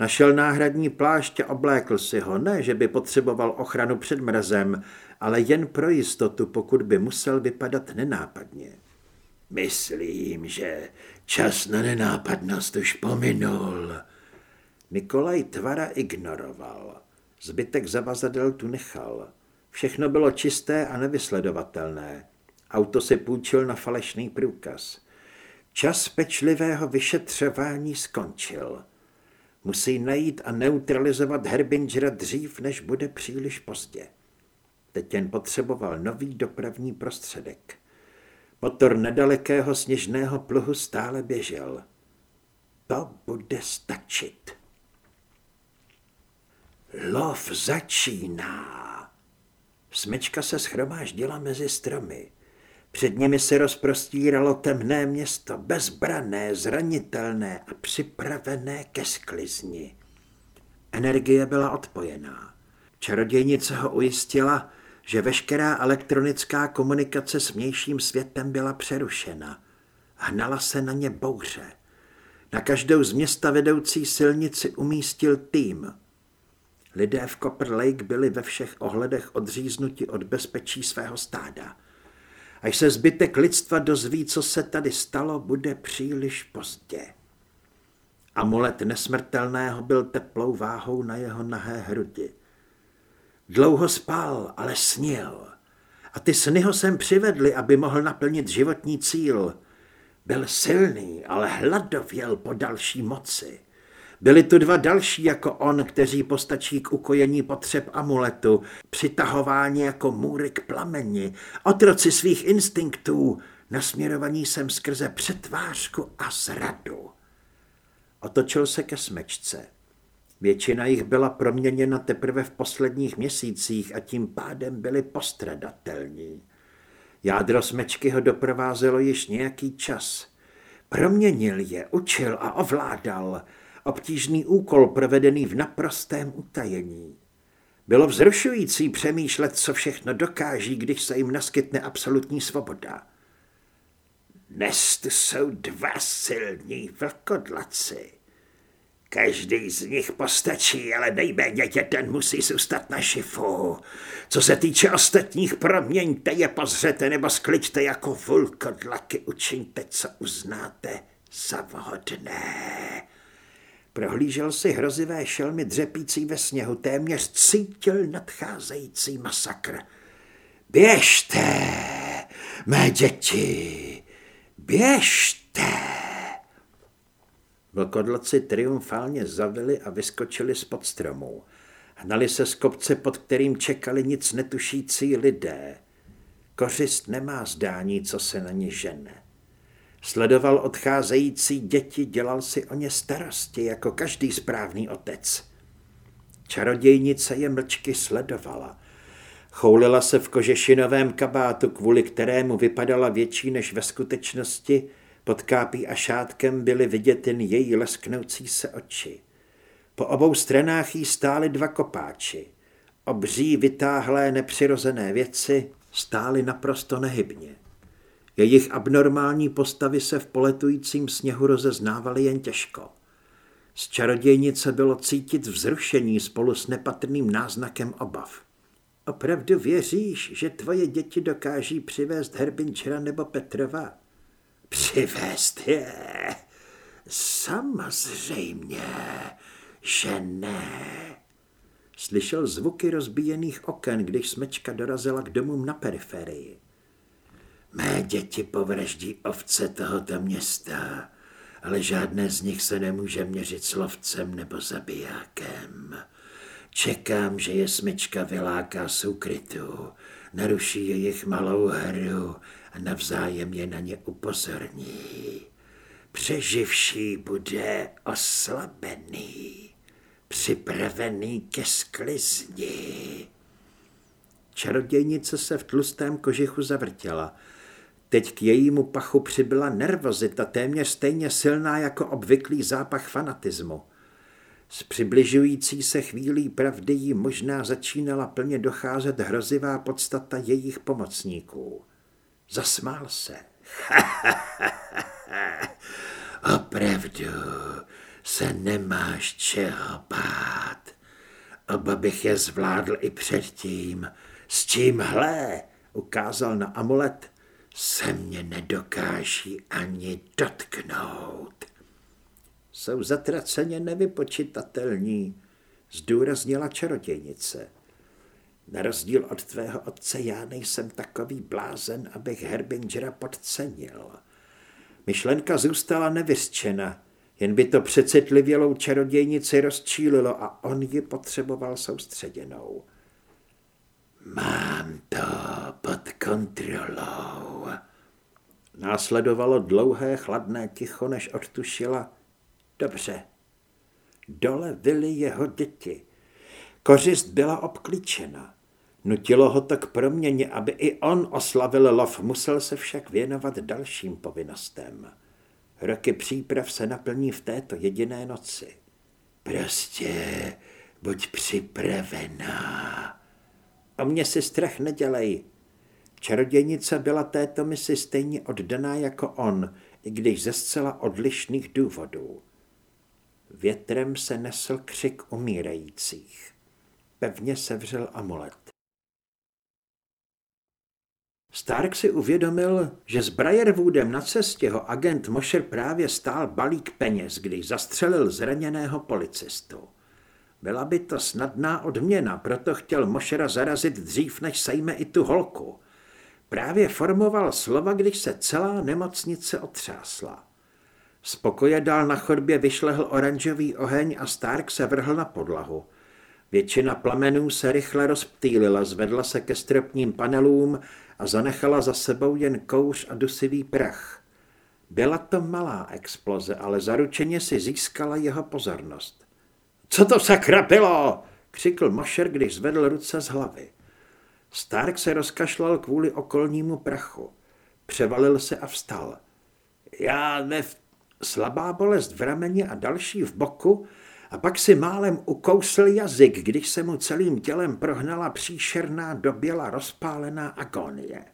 [SPEAKER 1] Našel náhradní plášť a oblékl si ho, ne, že by potřeboval ochranu před mrazem, ale jen pro jistotu, pokud by musel vypadat nenápadně.
[SPEAKER 2] Myslím, že čas na nenápadnost už pominul.
[SPEAKER 1] Nikolaj Tvara ignoroval. Zbytek zavazadel tu nechal. Všechno bylo čisté a nevysledovatelné. Auto si půjčil na falešný průkaz. Čas pečlivého vyšetřování skončil. Musí najít a neutralizovat Herbingera dřív, než bude příliš pozdě. Teď jen potřeboval nový dopravní prostředek. Motor nedalekého sněžného pluhu stále běžel. To bude stačit. Lov začíná. Smečka se schromáždila mezi stromy. Před nimi se rozprostíralo temné město, bezbrané, zranitelné a připravené ke sklizni. Energie byla odpojená. Čarodějnice ho ujistila, že veškerá elektronická komunikace s vnějším světem byla přerušena. Hnala se na ně bouře. Na každou z města vedoucí silnici umístil tým. Lidé v Copper Lake byli ve všech ohledech odříznuti od bezpečí svého stáda. Až se zbytek lidstva dozví, co se tady stalo, bude příliš pozdě. Amulet nesmrtelného byl teplou váhou na jeho nahé hrudi. Dlouho spal, ale snil. A ty sny ho sem přivedli, aby mohl naplnit životní cíl. Byl silný, ale hladověl po další moci. Byli tu dva další jako on, kteří postačí k ukojení potřeb amuletu, přitahování jako můry k plameni, otroci svých instinktů, nasměrovaní sem skrze přetvářku a zradu. Otočil se ke smečce. Většina jich byla proměněna teprve v posledních měsících a tím pádem byli postradatelní. Jádro smečky ho doprovázelo již nějaký čas. Proměnil je, učil a ovládal – obtížný úkol provedený v naprostém utajení. Bylo vzrušující přemýšlet, co všechno dokáží, když se jim naskytne absolutní svoboda. Dnes tu jsou dva silní vlkodlaci. Každý z nich postačí, ale nejméně jeden musí zůstat na šifu. Co se týče ostatních, proměňte je, pozřete nebo skličte jako vlkodlaky, učiňte, co uznáte za vhodné. Prohlížel si hrozivé šelmy dřepící ve sněhu, téměř cítil nadcházející masakr. Běžte, mé děti, běžte! Vlkodloci triumfálně zavili a vyskočili spod stromů. Hnali se z kopce, pod kterým čekali nic netušící lidé. Kořist nemá zdání, co se na ně žene. Sledoval odcházející děti, dělal si o ně starosti, jako každý správný otec. Čarodějnice je mlčky sledovala. Choulila se v kožešinovém kabátu, kvůli kterému vypadala větší než ve skutečnosti, pod kápí a šátkem byly vidět jen její lesknoucí se oči. Po obou stranách jí stály dva kopáči. Obří vytáhlé nepřirozené věci stály naprosto nehybně. Jejich abnormální postavy se v poletujícím sněhu rozeznávaly jen těžko. Z čarodějnice bylo cítit vzrušení spolu s nepatrným náznakem obav. Opravdu věříš, že tvoje děti dokáží přivést Herbinčera nebo Petrova?
[SPEAKER 2] Přivést je? Samozřejmě, že ne.
[SPEAKER 1] Slyšel zvuky rozbíjených oken, když smečka dorazila k domům na periferii.
[SPEAKER 2] Mé děti povraždí ovce tohoto města, ale žádné z nich se nemůže měřit slovcem nebo zabijákem. Čekám, že je smyčka vyláká z úkrytu, naruší jejich malou hru a navzájem je na ně upozorní. Přeživší bude oslabený, připravený ke sklizni.
[SPEAKER 1] Čarodějnice se v tlustém kožichu zavrtěla. Teď k jejímu pachu přibyla nervozita, téměř stejně silná jako obvyklý zápach fanatismu. S přibližující se chvílí pravdy jí možná začínala plně docházet hrozivá podstata jejich pomocníků. Zasmál se.
[SPEAKER 2] Opravdu se nemáš čeho bát. Oba bych je zvládl i předtím. S tímhle, ukázal na amulet, se mě nedokáží ani dotknout.
[SPEAKER 1] Jsou zatraceně nevypočitatelní, zdůraznila čarodějnice. Na rozdíl od tvého otce já nejsem takový blázen, abych Herbingera podcenil. Myšlenka zůstala nevyřčena, jen by to přecitlivělou čarodějnici rozčílilo a on ji potřeboval soustředěnou.
[SPEAKER 2] Mám to pod kontrolou.
[SPEAKER 1] Následovalo dlouhé chladné ticho, než odtušila. Dobře. Dole vyly jeho děti. Kořist byla obklíčena. Nutilo ho to k proměně, aby i on oslavil lov, musel se však věnovat dalším povinnostem. Roky příprav se naplní v této jediné noci.
[SPEAKER 2] Prostě buď připravená.
[SPEAKER 1] O mě si strach nedělej. Čarodějnice byla této misi stejně oddaná jako on, i když ze zcela odlišných důvodů. Větrem se nesl křik umírajících. Pevně sevřel amulet. Stark si uvědomil, že s Briarwoodem na cestě ho agent Mosher právě stál balík peněz, když zastřelil zraněného policistu. Byla by to snadná odměna, proto chtěl Mošera zarazit dřív, než sejme i tu holku. Právě formoval slova, když se celá nemocnice otřásla. Z pokoje dál na chodbě vyšlehl oranžový oheň a Stark se vrhl na podlahu. Většina plamenů se rychle rozptýlila, zvedla se ke stropním panelům a zanechala za sebou jen kouř a dusivý prach. Byla to malá exploze, ale zaručeně si získala jeho pozornost. Co to sakra bylo? křikl Mošer, když zvedl ruce z hlavy. Stark se rozkašlal kvůli okolnímu prachu. Převalil se a vstal. Já nev... Slabá bolest v rameni a další v boku a pak si málem ukousl jazyk, když se mu celým tělem prohnala příšerná doběla rozpálená agonie.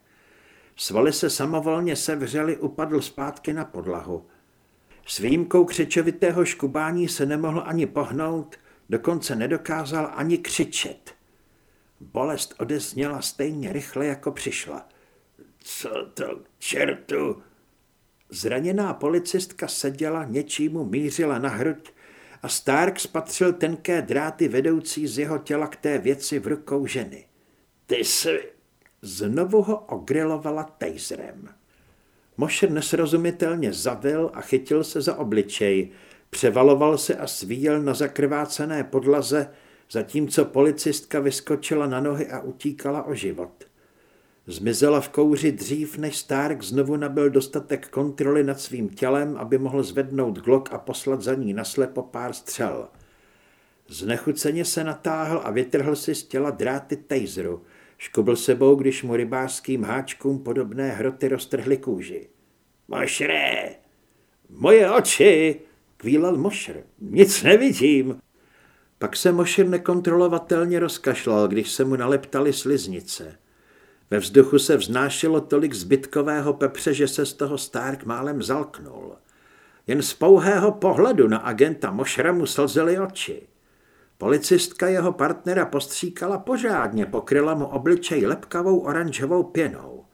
[SPEAKER 1] Svaly se samovolně sevřely, upadl zpátky na podlahu. S výjimkou křečovitého škubání se nemohl ani pohnout, dokonce nedokázal ani křičet. Bolest odezněla stejně rychle, jako přišla.
[SPEAKER 2] Co to čertu?
[SPEAKER 1] Zraněná policistka seděla, něčímu mířila na hruď a Stark spatřil tenké dráty vedoucí z jeho těla k té věci v rukou ženy.
[SPEAKER 2] Ty jsi...
[SPEAKER 1] Znovu ho ogrilovala taserem. Mošer nesrozumitelně zavil a chytil se za obličej, převaloval se a svíjel na zakrvácené podlaze, zatímco policistka vyskočila na nohy a utíkala o život. Zmizela v kouři dřív, než Stark znovu nabil dostatek kontroly nad svým tělem, aby mohl zvednout glok a poslat za ní naslepo pár střel. Znechuceně se natáhl a vytrhl si z těla dráty taseru. Škubl sebou, když mu rybářským háčkům podobné hroty roztrhly kůži.
[SPEAKER 2] Mošre! Moje oči! Kvílal Mošr. Nic nevidím.
[SPEAKER 1] Pak se Mošr nekontrolovatelně rozkašlal, když se mu naleptaly sliznice. Ve vzduchu se vznášelo tolik zbytkového pepře, že se z toho Stark málem zalknul. Jen z pouhého pohledu na agenta Mošra mu slzely oči. Policistka jeho partnera postříkala pořádně, pokryla mu obličej lepkavou oranžovou pěnou.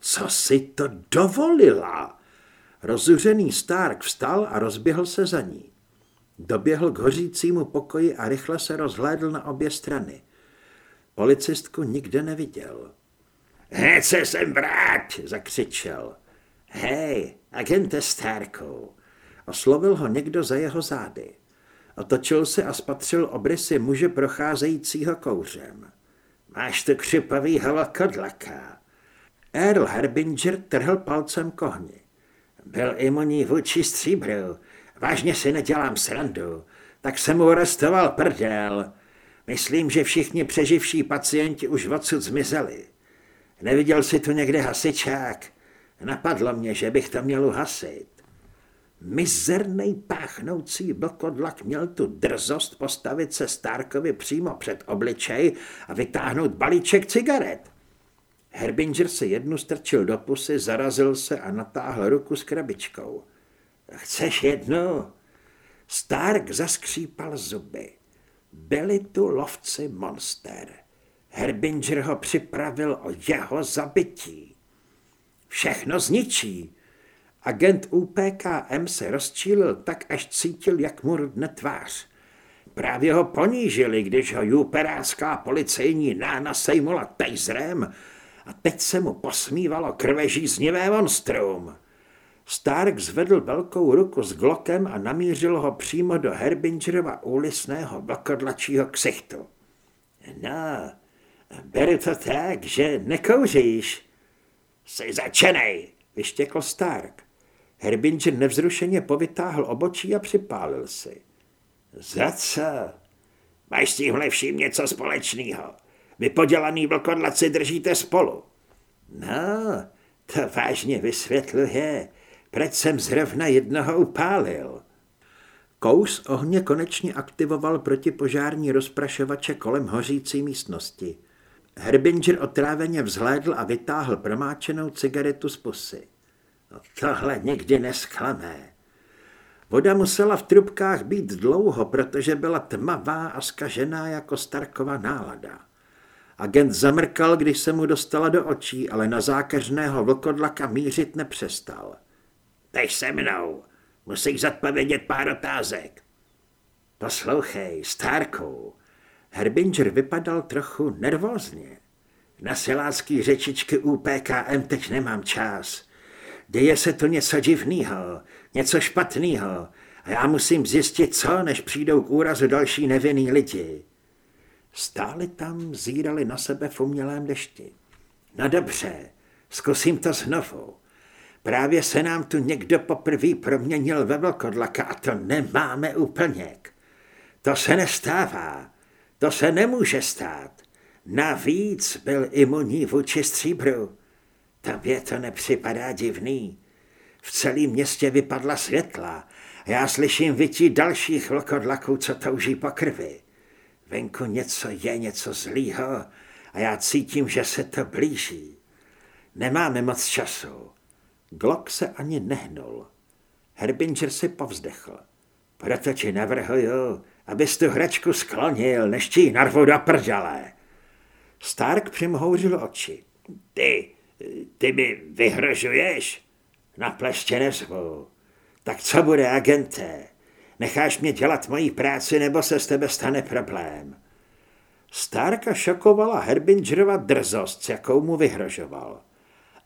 [SPEAKER 1] Co si to dovolila? Rozuřený Stark vstal a rozběhl se za ní. Doběhl k hořícímu pokoji a rychle se rozhlédl na obě strany. Policistku nikde neviděl.
[SPEAKER 2] Hned se sem vrát, zakřičel. Hej, agente Starku, oslovil ho někdo za jeho zády. Otočil se a spatřil obrysy muže procházejícího kouřem. Máš tu křipovýho kodlaka. Earl Herbinger trhl palcem kohni. Byl imunní vůči stříbru. Vážně si nedělám srandu. Tak jsem mu arestoval prdel. Myslím, že všichni přeživší pacienti už odsud zmizeli. Neviděl si tu někde hasičák? Napadlo mě, že bych to měl uhasit. Mizerný páchnoucí blkodlak měl tu drzost postavit se Starkovi přímo před obličej a vytáhnout balíček cigaret. Herbinger se jednu strčil do pusy, zarazil se a natáhl ruku s krabičkou. Chceš jednu? Stark zaskřípal zuby. Byli tu lovci monster. Herbinger ho připravil o jeho zabití. Všechno zničí. Agent UPKM se rozčílil tak, až cítil, jak mu rudne tvář. Právě ho ponížili, když ho juperácká policejní nána sejmula tejzrem a teď se mu posmívalo krvežíznivé monstrum. Stark zvedl velkou ruku s glokem a namířil ho přímo do Herbingerova úlisného vlkodlačího ksichtu. No, beru to tak, že nekouříš. Jsi začenej, vyštěkl Stark. Herbinger nevzrušeně povytáhl obočí a připálil si. Za co? Máš s tímhle vším něco společného. Vy podělaný vlkodlaci držíte spolu. No, to vážně vysvětluje, proč jsem zrovna jednoho upálil.
[SPEAKER 1] Kous ohně konečně aktivoval protipožární rozprašovače kolem hořící místnosti. Herbinger otráveně vzhlédl a vytáhl promáčenou cigaretu z pusy.
[SPEAKER 2] No tohle nikdy nesklamé.
[SPEAKER 1] Voda musela v trubkách být dlouho, protože byla tmavá a skažená jako Starkova nálada. Agent zamrkal, když se mu dostala do očí, ale na zákeřného vlkodlaka mířit nepřestal.
[SPEAKER 2] Teď se mnou. Musíš zodpovědět pár otázek. Poslouchej, Starku.
[SPEAKER 1] Herbinger vypadal trochu nervózně.
[SPEAKER 2] Na silácký řečičky UPKM teď nemám čas. Děje se tu něco divného, něco špatného a já musím zjistit co, než přijdou k úrazu další nevinný lidi.
[SPEAKER 1] Stáli tam, zírali na sebe v umělém dešti.
[SPEAKER 2] No dobře, zkusím to znovu. Právě se nám tu někdo poprvé proměnil ve vlkodlaka a to nemáme úplněk. To se nestává. To se nemůže stát. Navíc byl imunní vůči stříbru. Tobě to nepřipadá divný. V celém městě vypadla světla. Já slyším vytí dalších vlkodlaků, co touží po krvi. Venku něco je, něco zlýho a já cítím, že se to blíží. Nemáme moc času.
[SPEAKER 1] Glock se ani nehnul. Herbinger si povzdechl.
[SPEAKER 2] Proto ti navrhuju, abys tu hračku sklonil, než ti narvu do prdele.
[SPEAKER 1] Stark přimhouřil oči.
[SPEAKER 2] Ty, ty mi vyhrožuješ? Na pleště nezvu. Tak co bude, agente? Necháš mě dělat moji práci, nebo se z tebe stane problém?
[SPEAKER 1] Starka šokovala Herbingerova drzost, jakou mu vyhrožoval.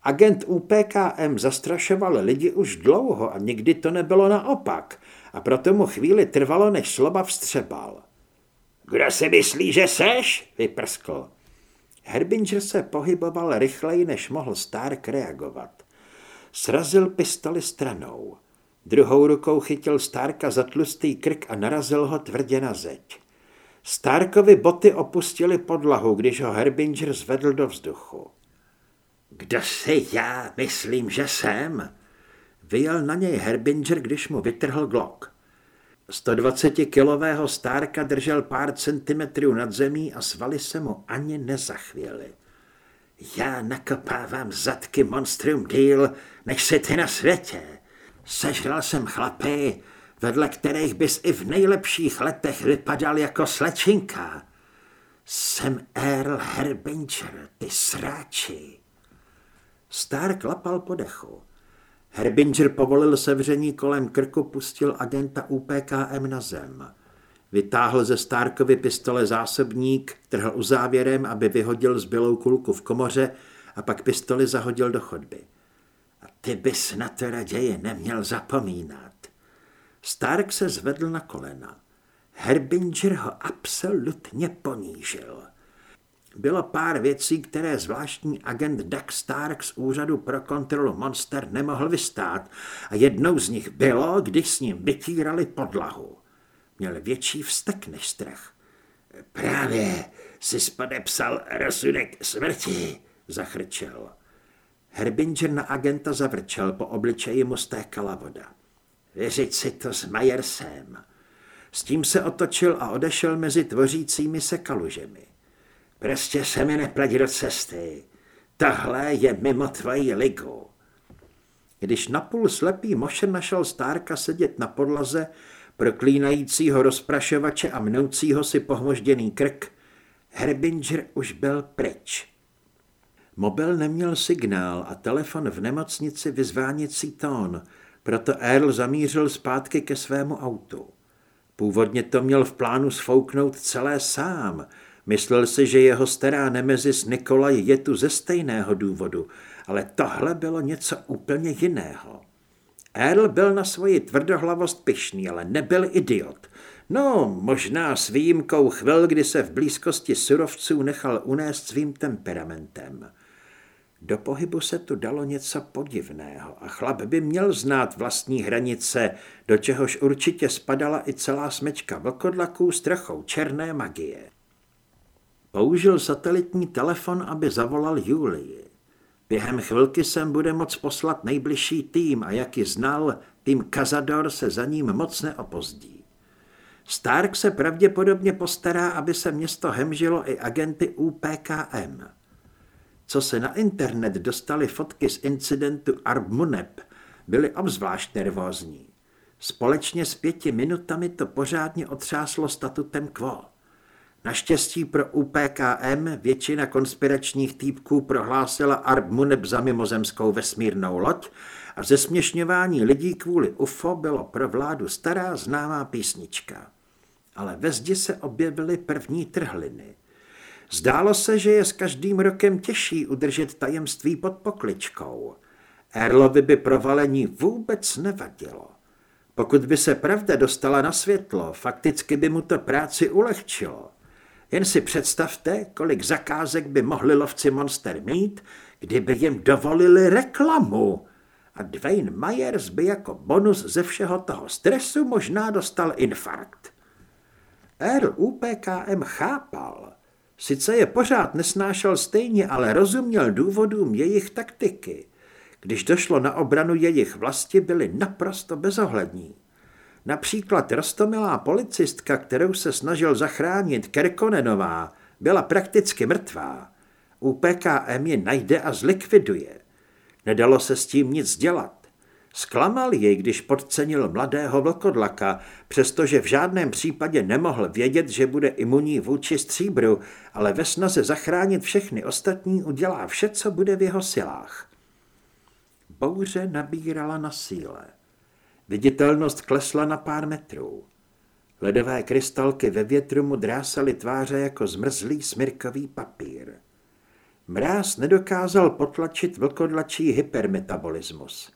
[SPEAKER 1] Agent UPKM zastrašoval lidi už dlouho a nikdy to nebylo naopak a proto mu chvíli trvalo, než slova vstřebal.
[SPEAKER 2] Kdo si myslí, že seš? vyprskl.
[SPEAKER 1] Herbinger se pohyboval rychleji, než mohl Stark reagovat. Srazil pistoli stranou. Druhou rukou chytil Starka za tlustý krk a narazil ho tvrdě na zeď. Starkovi boty opustili podlahu, když ho Herbinger zvedl do vzduchu.
[SPEAKER 2] Kdo si já myslím, že jsem?
[SPEAKER 1] Vyjel na něj Herbinger, když mu vytrhl glok. 120-kilového Starka držel pár centimetrů nad zemí a svaly se mu ani nezachvěly.
[SPEAKER 2] Já nakopávám zadky monstrum díl, než si ty na světě. Sežral jsem chlapy, vedle kterých bys i v nejlepších letech vypadal jako slečinka. Jsem Earl Herbinger, ty sráči.
[SPEAKER 1] Stark lapal po dechu. Herbinger povolil sevření kolem krku, pustil agenta UPKM na zem. Vytáhl ze Starkovy pistole zásobník, trhl uzávěrem, aby vyhodil zbylou kulku v komoře a pak pistoli zahodil do chodby. A ty bys na to raději neměl zapomínat. Stark se zvedl na kolena. Herbinger ho absolutně ponížil. Bylo pár věcí, které zvláštní agent Doug Stark z úřadu pro kontrolu monster nemohl vystát a jednou z nich bylo, když s ním vytírali podlahu. Měl větší vztek než strach. Právě si spodepsal rozsudek smrti, zachrčel. Herbinger na agenta zavrčel, po obličeji mu stékala voda. Věřit si to s Majersem. S tím se otočil a odešel mezi tvořícími se kalužemi. Prostě se mi neplatí do cesty. Tahle je mimo tvoji ligu. Když napůl slepý Moše našel Stárka sedět na podlaze, proklínajícího rozprašovače a mnoucího si pohmožděný krk, Herbinger už byl pryč. Mobil neměl signál a telefon v nemocnici vyzváněcí tón, proto Earl zamířil zpátky ke svému autu. Původně to měl v plánu sfouknout celé sám. Myslel si, že jeho stará nemezis Nikolaj je tu ze stejného důvodu, ale tohle bylo něco úplně jiného. Earl byl na svoji tvrdohlavost pyšný, ale nebyl idiot. No, možná s výjimkou chvil, kdy se v blízkosti surovců nechal unést svým temperamentem. Do pohybu se tu dalo něco podivného a chlap by měl znát vlastní hranice, do čehož určitě spadala i celá smečka vlkodlaků s trochou černé magie. Použil satelitní telefon, aby zavolal Julii. Během chvilky sem bude moc poslat nejbližší tým a jak ji znal, tým Kazador se za ním moc neopozdí. Stark se pravděpodobně postará, aby se město hemžilo i agenty UPKM. Co se na internet dostali fotky z incidentu Arbmuneb, byli obzvlášť nervózní. Společně s pěti minutami to pořádně otřáslo statutem quo. Naštěstí pro UPKM většina konspiračních týpků prohlásila Arbmuneb za mimozemskou vesmírnou loď a zesměšňování lidí kvůli UFO bylo pro vládu stará známá písnička. Ale ve zdi se objevily první trhliny. Zdálo se, že je s každým rokem těžší udržet tajemství pod pokličkou. Erlovi by provalení vůbec nevadilo. Pokud by se pravda dostala na světlo, fakticky by mu to práci ulehčilo. Jen si představte, kolik zakázek by mohli lovci monster mít, kdyby jim dovolili reklamu. A Dwayne Myers by jako bonus ze všeho toho stresu možná dostal infarkt. Earl UPKM chápal, Sice je pořád nesnášel stejně, ale rozuměl důvodům jejich taktiky. Když došlo na obranu jejich vlasti, byli naprosto bezohlední. Například rostomilá policistka, kterou se snažil zachránit Kerkonenová, byla prakticky mrtvá. U PKM ji najde a zlikviduje. Nedalo se s tím nic dělat. Zklamal jej, když podcenil mladého vlkodlaka, přestože v žádném případě nemohl vědět, že bude imunní vůči stříbru, ale ve snaze zachránit všechny ostatní udělá vše, co bude v jeho silách. Bouře nabírala na síle. Viditelnost klesla na pár metrů. Ledové krystalky ve větru mu drásaly tváře jako zmrzlý smirkový papír. Mráz nedokázal potlačit vlkodlačí hypermetabolismus.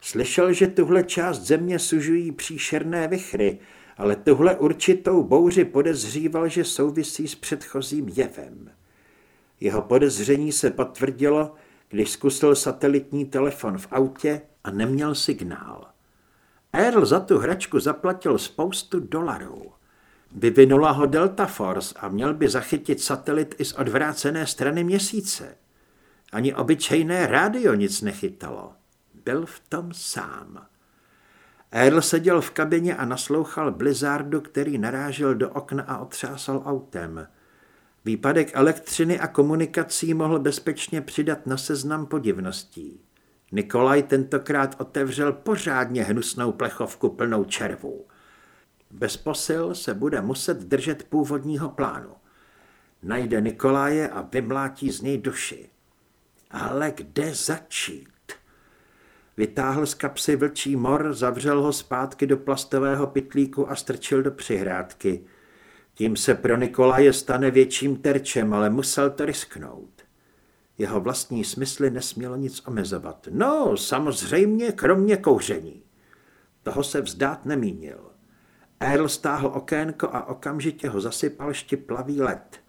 [SPEAKER 1] Slyšel, že tuhle část země sužují příšerné vychry, ale tuhle určitou bouři podezříval, že souvisí s předchozím jevem. Jeho podezření se potvrdilo, když zkusil satelitní telefon v autě a neměl signál. Earl za tu hračku zaplatil spoustu dolarů. Vyvinula ho Delta Force a měl by zachytit satelit i z odvrácené strany měsíce. Ani obyčejné rádio nic nechytalo byl v tom sám. Earl seděl v kabině a naslouchal Blizzardu, který narážel do okna a otřásal autem. Výpadek elektřiny a komunikací mohl bezpečně přidat na seznam podivností. Nikolaj tentokrát otevřel pořádně hnusnou plechovku plnou červů. Bez posil se bude muset držet původního plánu. Najde Nikolaje a vymlátí z něj duši. Ale kde začít? Vytáhl z kapsy vlčí mor, zavřel ho zpátky do plastového pytlíku a strčil do přihrádky. Tím se pro Nikolaje stane větším terčem, ale musel to risknout. Jeho vlastní smysly nesmělo nic omezovat. No, samozřejmě, kromě kouření. Toho se vzdát nemínil. Earl stáhl okénko a okamžitě ho zasypal štiplavý led.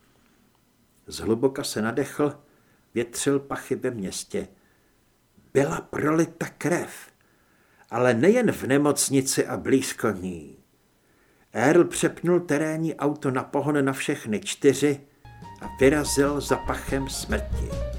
[SPEAKER 1] Zhluboka se nadechl, větřil pachy ve městě. Byla prolita krev, ale nejen v nemocnici a blízko ní. Earl přepnul terénní auto na pohon na všechny čtyři a vyrazil za pachem smrti.